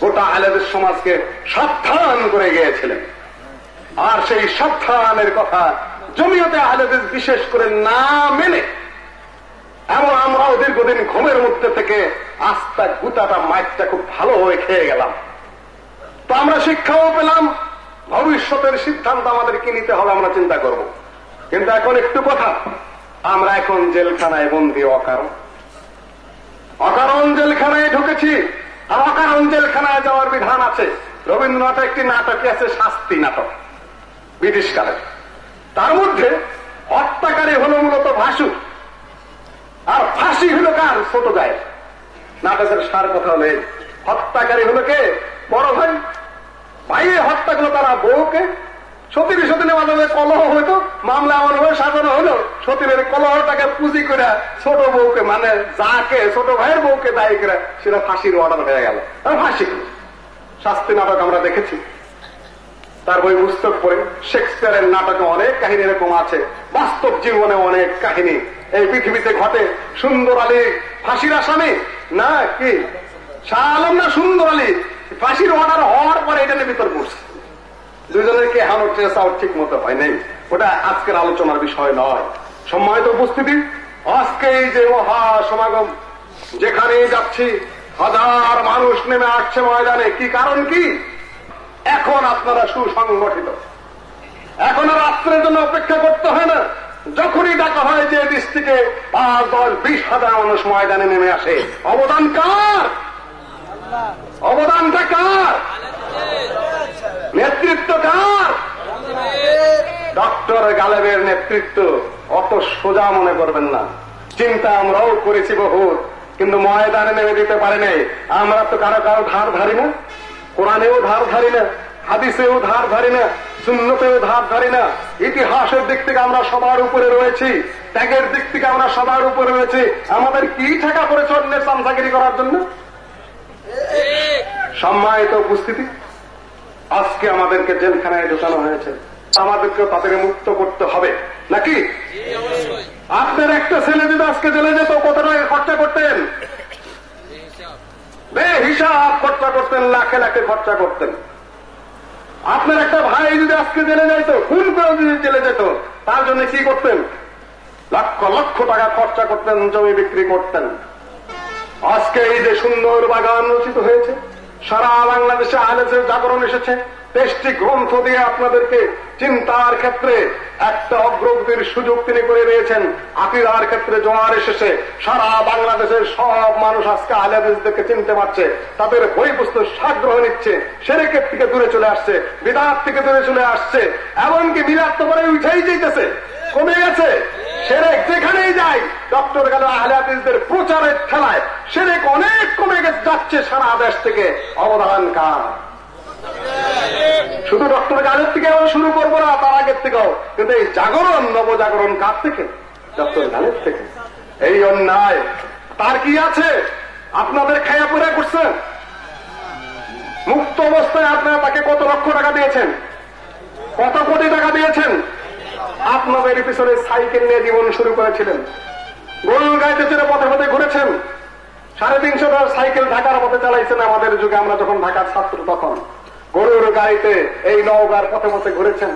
গোটা আহলেদের সমাজকে সাবধান করে গিয়েছিলেন। আর সেই সাবধানের কথা জমিয়তে আহলেদিস বিশেষ করে না মেনে এবং আমরাও দীর্ঘদিন ঘুমের মধ্যে থেকে আস্তা গুতাটা মাইকটা খুব ভালো হয়ে খেয়ে গেলাম। তো আমরা শিক্ষাও পেলাম, ভবিষ্যতের সিদ্ধান্ত আমাদেরকে নিতে হবে, আমরা চিন্তা করব। কিন্তু এখন একটু কথা, আমরা এখন জেলখানায় বন্দি অকারণ। অকারণ জেলখানায় ঢুকেছি, আর অকারণ জেলখানায় যাওয়ার বিধান আছে। রবীন্দ্রনাথ একটি নাটকে আছে শাস্তি নাটক, ব্রিটিশকালে। তার মধ্যে হত্যাকারী হল মূলত ভাসু। আর ফাঁসি হলো কার ছোট গায়ে নাটকের সার কথা হলে হত্যাকারী হলো কে? বড় ভাই। ভাইয়ে হত্যা করল তারা বউকে। সতীর সতীনের মাধ্যমে কলহ হইতো, মামলা এমন হয়ে সাজানো হলো। সতীনের কলহটাকে পুঁজি করে ছোট বউকে মানে যাকে ছোট ভাইয়ের বউকে দায়ী করে, সেটা ফাঁসির অর্ডার হয়ে গেল। ফাঁসি শাস্তি নাটক আমরা দেখেছি। তার বই পুস্তক পড়ে। শেক্সপিয়ারের নাটকে অনেক কাহিনী এরকম আছে। বাস্তব জীবনে অনেক কাহিনী। এই পৃথিবীতে ঘটে সুন্দর আলী ফাঁসির আসামি? না, কি? শাহ না সুন্দর আলী? ফাঁসির অর্ডার হওয়ার পরে এটা নিয়ে ভিতর পড়ছে দুজনের কে হানো ট্রেস আউট ঠিক মতো হয় নাই। ওটা আজকের আলোচনার বিষয় নয়। সম্মানিত উপস্থিতি, আজকে এই যে মহা সমাগম যেখানে যাচ্ছি, হাজার মানুষ নেমে আসছে ময়দানে। কি কারণ কি? এখন আপনারা সুসংগঠিত। এখন রাত্রের জন্য অপেক্ষা করতে হয় না। যখনই ডাকা হয় যে ডিস্ট্রিক্টে পাঁচ, দশ, বিশ হাজার মানুষ ময়দানে নেমে আসে, অবদান কার? অবদানটা কার? নেতৃত্ব কার? ডক্টর গালেবের নেতৃত্ব অত সোজা মনে করবেন না। চিন্তা আমরাও করেছি বহুত, কিন্তু ময়দানে নেমে দিতে পারে নাই আমরা তো কারও কারও ধার ধারি না কোরআনেও ধার ধারি না হাদিসেও ধার ধারি না শূন্যতেও ধার ধারি না। ইতিহাসের দিক থেকে আমরা সবার উপরে রয়েছি, ত্যাগের দিক থেকে আমরা সবার উপরে রয়েছি। আমাদের কি ঠেকা পড়েছে অন্যের চামচাগিরি করার জন্য? সম্মানিত উপস্থিতি, আজকে আমাদেরকে জেলখানায় ঢোকানো হয়েছে। আমাদেরকে তাদের মুক্ত করতে হবে, নাকি? আপনার একটা ছেলে যদি আজকে জেলে যেত কত টাকা খরচা করতেন? বে হিসাব খরচা করতেন, লাখে লাখে খরচা করতেন। আপনার একটা ভাই যদি আজকে জেলে যাইতো, খুন করে যদি জেলে যেত, তার জন্য কি করতেন? লক্ষ লক্ষ টাকা খরচা করতেন, জমি বিক্রি করতেন। আজকে এই যে সুন্দর বাগান রচিত হয়েছে, সারা বাংলাদেশে আলেসের জাগরণ এসেছে। তেষ্টি গ্রন্থ দিয়ে আপনাদেরকে চিন্তার ক্ষেত্রে একটা অগ্রগতির সুযোগ তিনি করে দিয়েছেন। আকিদার ক্ষেত্রে জোয়ার এসেছে। সারা বাংলাদেশের সব মানুষ আজকে আলেদেশদেরকে চিনতে পারছে। তাদের বই পুস্তক সাগ্রহ নিচ্ছে। সেরেকের থেকে দূরে চলে আসছে। বিদাত থেকে দূরে চলে আসছে। এমনকি বিরাট তো করে উঠেই যেতেছে কমে গেছে। সেরেক যেখানেই যায়, ডক্টর গেল আহলাদিসদের প্রচারের খেলায় সেরেক অনেক কমে গেছে, যাচ্ছে সারা দেশ থেকে। অবদান কার? শুধু ডক্টর গালের থেকে শুরু করব না, তার আগের থেকেও। কিন্তু এই জাগরণ, নবজাগরণ কার থেকে? ডক্টর গালের থেকে। এই অন্যায়, তার কি আছে? আপনাদের খায়া পড়া করছেন? মুক্ত অবস্থায় আপনারা তাকে কত লক্ষ টাকা দিয়েছেন? কত কোটি টাকা দিয়েছেন? আপনাদের পিছনে সাইকেল নিয়ে জীবন শুরু করেছিলেন। গরুর গাইতে চেনে পথে পথে ঘুরেছেন। সাড়ে তিনশো সাইকেল ঢাকার পথে চালাইছেন। আমাদের যুগে আমরা যখন ঢাকার ছাত্র তখন। গরুর গাড়িতে এই নওগার পথে পথে ঘুরেছেন।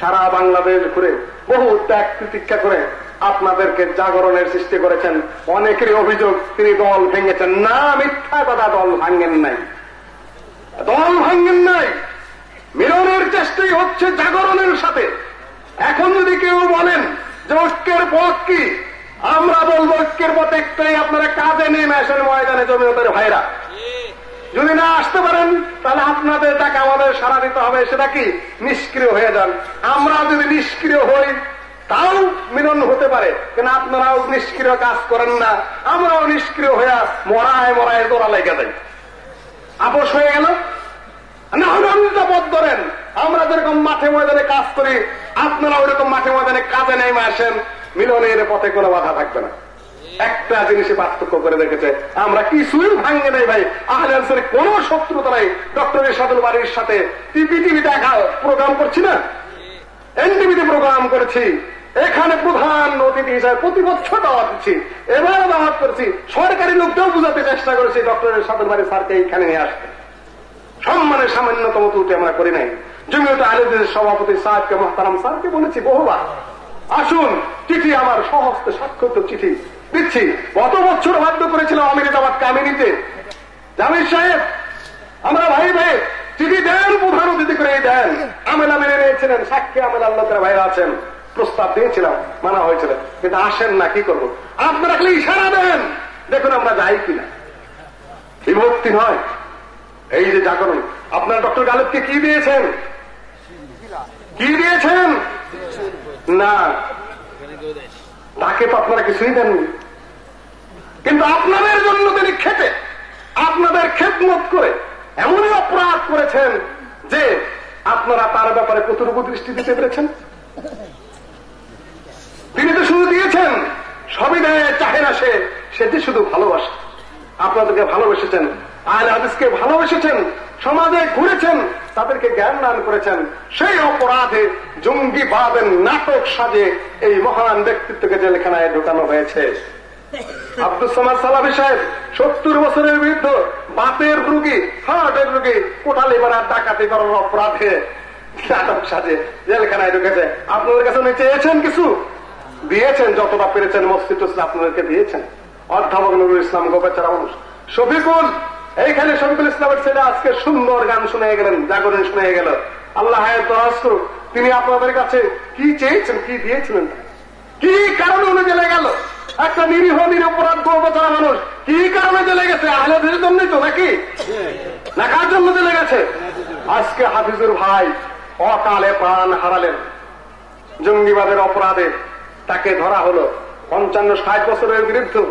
সারা বাংলাদেশ ঘুরে বহু ত্যাগ প্রতীক্ষা করে আপনাদেরকে জাগরণের সৃষ্টি করেছেন। অনেকেরই অভিযোগ, তিনি দল ভেঙেছেন। না, মিথ্যা কথা দল ভাঙ্গেন নাই। দল ভাঙ্গেন নাই। মিলনের চেষ্টাই হচ্ছে জাগরণের সাথে। এখন যদি কেউ বলেন যে ঐক্যের পথ কি, আমরা বলব ঐক্যের পথ একটাই। আপনারা কাজে নেমে আসেন ময়দানে জমিয়তের ভাইরা। যদি না আসতে পারেন, তাহলে আপনাদের টাকা আমাদের সারা দিতে হবে, সেটা কি? নিষ্ক্রিয় হয়ে যান। আমরা যদি নিষ্ক্রিয় হই, তাও মিলন হতে পারে। কিন্তু আপনারাও নিষ্ক্রিয় কাজ করেন না। আমরাও নিষ্ক্রিয় হয়ে মরায় মরায় দোড়া লেগে দেয় আপোষ হয়ে গেল? না হলে অন্যটা পথ ধরেন। আমরা যেরকম মাঠে ময়দানে কাজ করি আপনারা ওইরকম মাঠে ময়দানে কাজে নেমে আসেন। মিলনের পথে কোনো বাধা থাকবে না। একটা জিনিসে পার্থক্য করে রেখেছে। আমরা কিছুই ভাঙ্গে নাই ভাই। আহলেন্সের কোন শত্রুতা নাই। ডক্টর সাদুল বাড়ির সাথে টিভিতে প্রোগ্রাম করছি না? এনটিভিতে প্রোগ্রাম করেছি। এখানে প্রধান অতিথি হিসাবে প্রতি বছর দাওয়াত দিচ্ছি। এবারও দাওয়াত করেছি। সরকারি লোকটাও বুঝাতে চেষ্টা করেছি ডক্টরের সাদুল বাড়ির স্যারকে এইখানে নিয়ে আসতে। সম্মানের সামান্যতম ত্রুটি আমরা করি নাই। জমিয়ত আলীদের সভাপতি সাহেবকে, মহতারাম স্যারকে বলেছি বহুবার। আসুন, চিঠি আমার সহস্তে স্বাক্ষরিত চিঠি। দিচ্ছি। গত বছর বাধ্য করেছিলাম আমির আমি নিতে? জামির সাহেব, আমরা ভাই ভাই, চিঠি দেন, প্রধান অতিথি করে দেন। আমেলা মেনে নিয়েছিলেন, সাক্ষী আমেলা আল্লাহ ভাইরা আছেন। প্রস্তাব দিয়েছিলাম, মানা হয়েছিল। কিন্তু আসেন না, কি করব? আপনারা খালি ইশারা দেন। দেখুন আমরা যাই কিনা। বিভক্তি নয়। এই যে জাগরণ, আপনার ডক্টর গালেবকে কি দিয়েছেন? কি দিয়েছেন? না। তাকে তো আপনারা কিছুই দেননি। কিন্তু আপনাদের জন্য তিনি খেতে আপনাদের খেদমত করে এমনই অপরাধ করেছেন যে আপনারা তার ব্যাপারে কতটুকু দৃষ্টি দিতে পেরেছেন? তিনি তো শুধু দিয়েছেন, সবই দেয়, চাহে না সে সেটি শুধু ভালোবাসে। আপনাদেরকে ভালোবেসেছেন আহলে হাদিসকে ভালোবেসেছেন, সমাজে ঘুরেছেন, তাদেরকে জ্ঞান দান করেছেন। সেই অপরাধে জঙ্গিবাদের নাটক সাজে এই মহান ব্যক্তিত্বকে জেলখানায় ঢোকানো হয়েছে। আব্দুল সামাদ সালাবি সাহেব, সত্তর বছরের বৃদ্ধ বাতের রুগী, হার্টের রুগী কোটালি বেড়ার ডাকাতি করার অপরাধে সাজে, জেলখানায় ঢুকেছে। আপনাদের কাছে কিছু? দিয়েছেন যতটা পেরেছেন মসজিদ আপনাদেরকে দিয়েছেন। অধ্যাপক নুরুল ইসলাম গোপেচারা মানুষ শফিকুল, এইখানে শফিকুল ইসলামের ছেলে আজকে সুন্দর গান শুনে গেলেন, জাগরণ শুনে গেল। আল্লাহ তিনি আপনাদের কাছে কি চেয়েছেন, কি দিয়েছিলেন? কি কারণে উনি জেলে গেল? একটা নিরীহ, নিরপরাধ গোপচারা মানুষ। কি কারণে জেলে গেছে? আহলেদের জন্যই তো নাকি? না জন্য জেলে গেছে। আজকে হাফিজুর ভাই অকালে প্রাণ হারালেন। জঙ্গিবাদের অপরাধে তাকে ধরা হলো। পঞ্চান্ন, ষাট বছরের বিরুদ্ধে।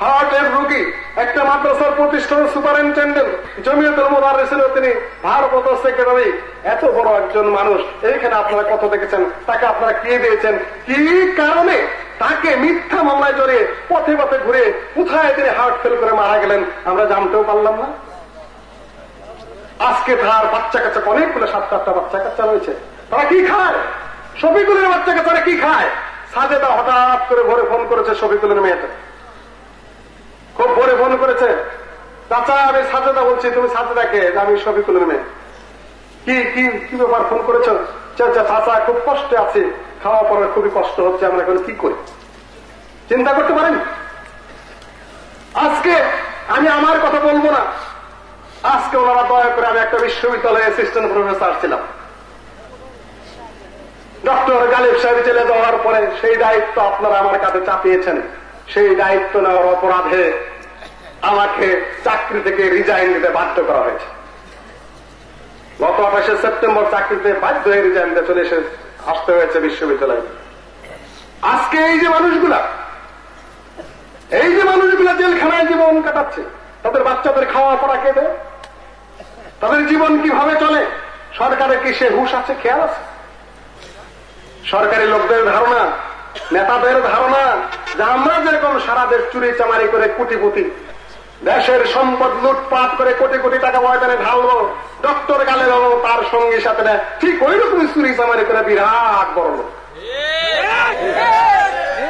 হার্টের রোগী, একটা মাদ্রাসার প্রতিষ্ঠানের সুপারিনটেন্ডেন্ট। জমিয়তুল মোদারে ছিল তিনি ভারপ্রাপ্ত সেক্রেটারি। এত বড় একজন মানুষ, এইখানে আপনারা কত দেখেছেন? তাকে আপনারা কি দিয়েছেন? কি কারণে? তাকে মিথ্যা মামলায় জড়িয়ে পথে পথে ঘুরে কোথায় তিনি হার্ট ফেল করে মারা গেলেন, আমরা জানতেও পারলাম না। আজকে তার বাচ্চা কাচ্চা, অনেকগুলো সাতটা আটটা বাচ্চা কাচ্চা রয়েছে। তারা কি খায়? শফিকুলের বাচ্চা কাচ্চারা কি খায়? সাজেদা হঠাৎ করে ভোরে ফোন করেছে শফিকুলের মেয়েটা খুব ভোরে ফোন করেছে। চাচা, আমি সাজেদা বলছি, তুমি সাজেদাকে, আমি শফিকুলের মেয়ে। কি কি ব্যাপার? ফোন করেছ? চাচা খুব কষ্টে আছি। খাওয়া খুবই কষ্ট হচ্ছে, আমরা এখন কি করি? চিন্তা করতে পারেন? আজকে আমি আমার কথা বলব না। আজকে ওনারা দয়া করে আমি একটা বিশ্ববিদ্যালয়ে অ্যাসিস্ট্যান্ট প্রফেসর ছিলাম। ডক্টর গালিব সাহেব জেলে দেওয়ার পরে সেই দায়িত্ব আপনারা আমার কাছে চাপিয়েছেন। সেই দায়িত্ব নেওয়ার অপরাধে আমাকে চাকরি থেকে রিজাইন দিতে বাধ্য করা হয়েছে। গত আঠাশে সেপ্টেম্বর চাকরিতে বাধ্য হয়ে রিজাইন চলে এসে আসতে হয়েছে বিশ্ববিদ্যালয়ে। আজকে এই যে মানুষগুলা, এই যে মানুষগুলা জেলখানায় জীবন কাটাচ্ছে, তাদের বাচ্চাদের খাওয়া পড়া কে দেয়? তাদের জীবন কীভাবে চলে? সরকারের কি সে হুশ আছে, খেয়াল আছে? সরকারি লোকদের ধারণা, নেতাদের ধারণা যে আমরা যেরকম সারা দেশ চুরি চামারি করে কোটিপতি দেশের সম্পদ লুটপাট করে কোটি কোটি টাকা ময়দানে ঢালবো। ডক্টর গালে তার সঙ্গী সাথে নেয়। ঠিক ওই রকমই চুরি চামারি করে বিরাট বড়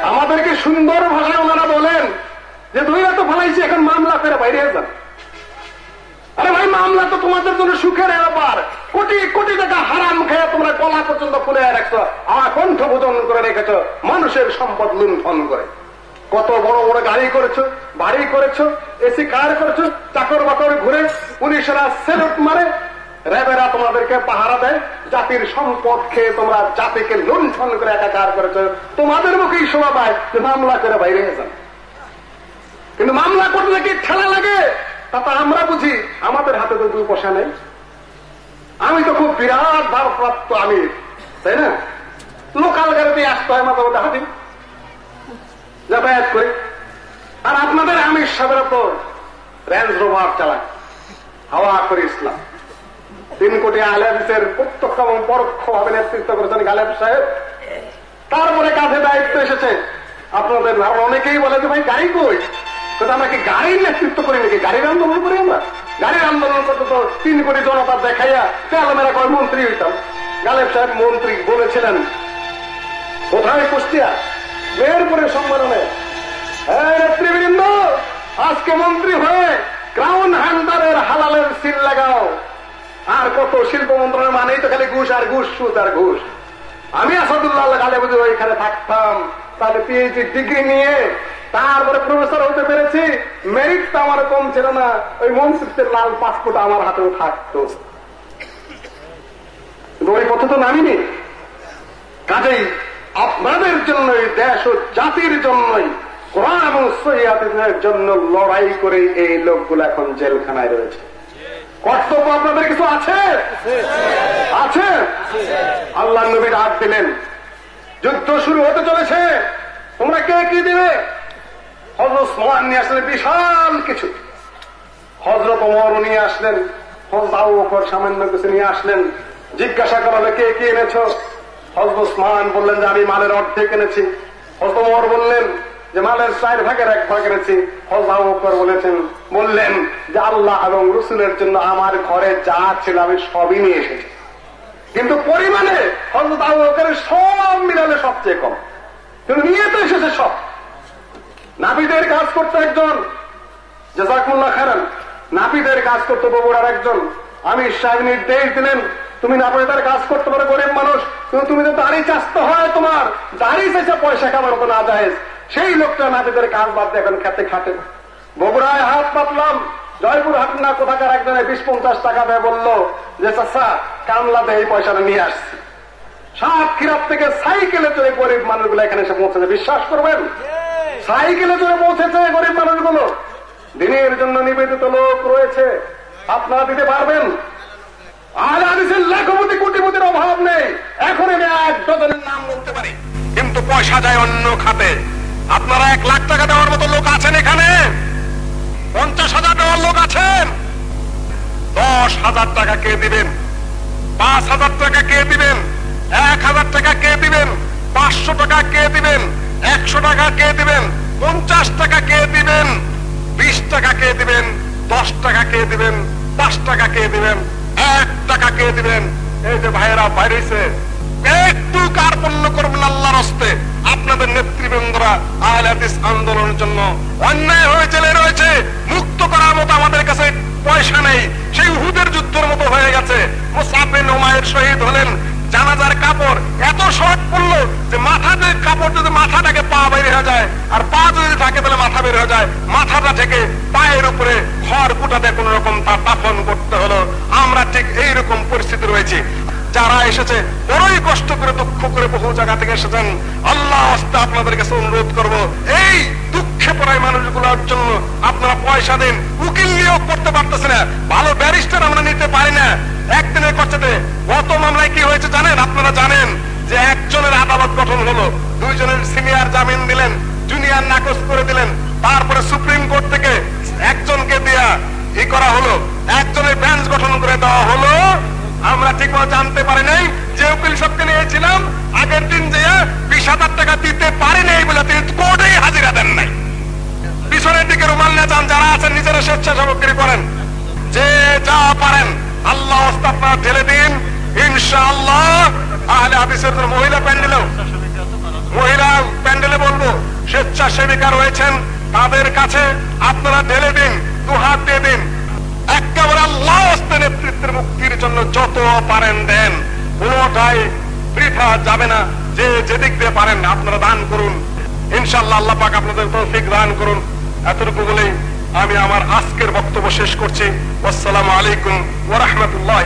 আমাদেরকে সুন্দর ভাষায় ওনারা বলেন যে দুই তো ফেলাইছি, এখন মামলা করে বাইরে যান আরে ভাই, মামলা তো তোমাদের জন্য সুখের ব্যাপার। কোটি কোটি টাকা হারাম খেয়ে তোমরা গলা পর্যন্ত ফুলে রাখছো। আমার কণ্ঠ ভোজন করে রেখেছ। মানুষের সম্পদ লুণ্ঠন করে। কত বড় বড় গাড়ি করেছ, বাড়ি করেছ, এসি কার করেছ, চাকর বাকর ঘুরে পুলিশেরা সেলুট মারে, র্যাবেরা তোমাদেরকে পাহারা দেয়, জাতির সম্পদ খেয়ে তোমরা জাতিকে লুণ্ঠন করে একাকার করেছ। তোমাদের মুখেই শোভা পায় যে মামলা করে বাইরে যান কিন্তু মামলা করলে কি ঠেলা লাগে? তা আমরা বুঝি, আমাদের হাতে তো দুই পয়সা নেই। আমি তো খুব বিরাট ভারপ্রাপ্ত আমি তাই না? লোকাল গাড়িতে আসতে হয় মাঝে মধ্যে হাতি যাতায়াত করে। আর আপনাদের আমির সাহেবের তো রেঞ্জ রোভার চালায় হাওয়া করে ইসলাম। তিন কোটি আলেমসের প্রত্যক্ষ এবং পরোক্ষ ভাবে নেতৃত্ব করেছেন গালেব সাহেব। তারপরে কাঁধে দায়িত্ব এসেছে। আপনাদের অনেকেই বলে যে, ভাই, গাড়ি কই? কিন্তু আমরা কি গাড়ির নেতৃত্ব করি নাকি? গাড়ির আন্দোলন করি আমরা? গাড়ির আন্দোলন করতে তো তিন কোটি জনতা দেখাইয়া তেল মেরা কয়, মন্ত্রী হইতাম। গালেব সাহেব মন্ত্রী বলেছিলেন কোথায় কুষ্টিয়া মেহেরপুরের সম্মেলনে। নেতৃবৃন্দ, আজকে মন্ত্রী হয়ে ক্রাউন হান্ডারের হালালের সিল লাগাও। আর কত শিল্প মন্ত্রণের মানেই তো খালি ঘুষ আর ঘুষ, সুদ আর ঘুষ। আমি আসাদুল্লাহ গালে বুঝে ওইখানে থাকতাম। তাহলে পিএইচডি ডিগ্রি নিয়ে তারপরে প্রফেসর হতে পেরেছি। মেরিট তো আমার কম ছিল না। ওই মন্ত্রিত্বের লাল পাসপোর্ট আমার হাতেও থাকতো। ওই পথে তো নামিনি। কাজেই আপনাদের জন্যই, দেশ ও জাতির জন্যই, কোরআন এবং সহিদের জন্য লড়াই করে এই লোকগুলো এখন জেলখানায় রয়েছে। কর্তব্য আপনাদের কিছু আছে? আছে। আল্লাহ নবী ডাক দিলেন। যুদ্ধ শুরু হতে চলেছে। তোমরা কে কি দিবে? হজরত স্মান নিয়ে আসলেন বিশাল কিছু। হজরত অমর নিয়ে আসলেন হজরত সামান্য কিছু নিয়ে আসলেন। জিজ্ঞাসা করালে কে কি এনেছ? হজরত বললেন যে, আমি মালের অর্ধেক এনেছি। হজরত অমর বললেন যে, মালের চার ভাগের এক ভাগ এনেছি। হজরত বলেছেন, বললেন যে, আল্লাহ এবং রসুলের জন্য আমার ঘরে যা ছিল আমি সবই নিয়ে এসেছি। কিন্তু পরিমাণে হজরত আবুকের সব মিলালে সবচেয়ে কম। কিন্তু নিয়ে তো এসেছে সব। নাপিদের কাজ করতে একজন, জেজাকুল্লাহ খারান নাপিদের কাজ করতে বগুড়ার একজন। আমি সাহেব নির্দেশ দিলেন, তুমি নাপিদের কাজ করতে পারো, গরিব মানুষ। কিন্তু তুমি তো দাড়ি চাষতে হয় তোমার। দাড়ি চেঁচে পয়সা খাবার তো না যায় সেই লোকটা নাপিদের কাজ বাদ দিয়ে এখন খেতে খাটে। বগুড়ায় হাত পাতলাম জয়পুর হাট না কোথাকার একজনে বিশ পঞ্চাশ টাকা দেয় বলল যে চাষা কামলাতে এই পয়সাটা নিয়ে আসছি। সাতক্ষীরাত থেকে সাইকেলে চলে গরিব মানুষগুলো এখানে এসে পৌঁছেছে। বিশ্বাস করবেন? সাইকেলে চলে পৌঁছেছে গরিব মানুষগুলো। দিনের জন্য নিবেদিত লোক রয়েছে। আপনারা দিতে পারবেন? আর আদিসের লাখপতি কোটিপতির অভাব নেই। এখন আমি এক ডজনের নাম বলতে পারি। কিন্তু পয়সা যায় অন্য খাতে। আপনারা এক লাখ টাকা দেওয়ার মতো লোক আছেন এখানে? পঞ্চাশ হাজার দেওয়ার লোক আছেন? দশ হাজার টাকা কে দিবেন? পাঁচ হাজার টাকা কে দিবেন? এক হাজার টাকা কে দিবেন? পাঁচশো টাকা কে দিবেন? একশো টাকা কে দিবেন? পঞ্চাশ টাকা কে দিবেন? বিশ টাকা কে দিবেন? দশ টাকা কে দিবেন? পাঁচ টাকা কে দিবেন? এক টাকা কে দিবেন? এই যে ভাইয়েরা, বাইরেছে। একটু কার্পণ্য করবেন আল্লাহর হস্তে। আপনাদের নেতৃবৃন্দরা আহলে আন্দোলনের জন্য অন্যায় হয়ে জেলে রয়েছে। মুক্ত করার মতো আমাদের কাছে পয়সা নেই। সেই উহুদের যুদ্ধের মতো হয়ে গেছে। মোসাফে নোমায়ের শহীদ হলেন। জানাজার কাপড় কাপড় এত শর্ট পড়ল যে মাথা মাথাতে কাপড় যদি মাথাটাকে পা বের হয়ে যায়, আর পা যদি থাকে তাহলে মাথা বের হয়ে যায়। মাথাটা থেকে পায়ের উপরে খড় কুটাতে কোন রকম যারা এসেছে। বড়ই কষ্ট করে, দুঃখ করে বহু জায়গা থেকে এসেছেন। আল্লাহ আস্তে আপনাদের কাছে অনুরোধ করব, এই দুঃখে পড়ায় মানুষগুলোর জন্য আপনারা পয়সা দিন। উকিল নিয়োগ করতে পারতেছে না। ভালো ব্যারিস্টার আমরা নিতে পারি না। একদিনের কষ্টেতে গত মামলায় কি হয়েছে জানেন? আপনারা জানেন যে একজনের আদালত গঠন হলো। দুইজনের সিনিয়র জামিন দিলেন, জুনিয়র নাকচ করে দিলেন। তারপরে সুপ্রিম কোর্ট থেকে একজনকে দেয়া ই করা হলো। একজনের বেঞ্চ গঠন করে দেওয়া হলো। আমরা ঠিক মতো জানতে পারি নাই যে উকিল সবকে নিয়েছিলাম। আগের দিন যে বিশ হাজার টাকা দিতে পারি নাই বলে তিনি কোর্টেই হাজিরা দেন নাই। পিছনের দিকে রুমাল নিয়ে যান, যারা আছেন, নিজেরা স্বেচ্ছাসেবকগিরি করেন। যে যা পারেন, আল্লাহ আপনারা ঢেলে দিন। ইনশাআল্লাহ, আহলে মহিলা প্যান্ডেলেও, মহিলা প্যান্ডেলে বলব, স্বেচ্ছাসেবিকা রয়েছেন, তাদের কাছে আপনারা ঢেলে দিন দু হাত দিয়ে দিন। একেবারে নেতৃত্বের মুক্তির জন্য যত পারেন দেন যাবে না। যে যেদিক দিয়ে পারেন, আপনারা দান করুন। ইনশাল্লাহ আল্লাহ পাক আপনাদের তৌফিক দান করুন। এতটুকু বলেই আমি আমার আজকের বক্তব্য শেষ করছি। আসসালামু আলাইকুম ওরহমতুল্লাহ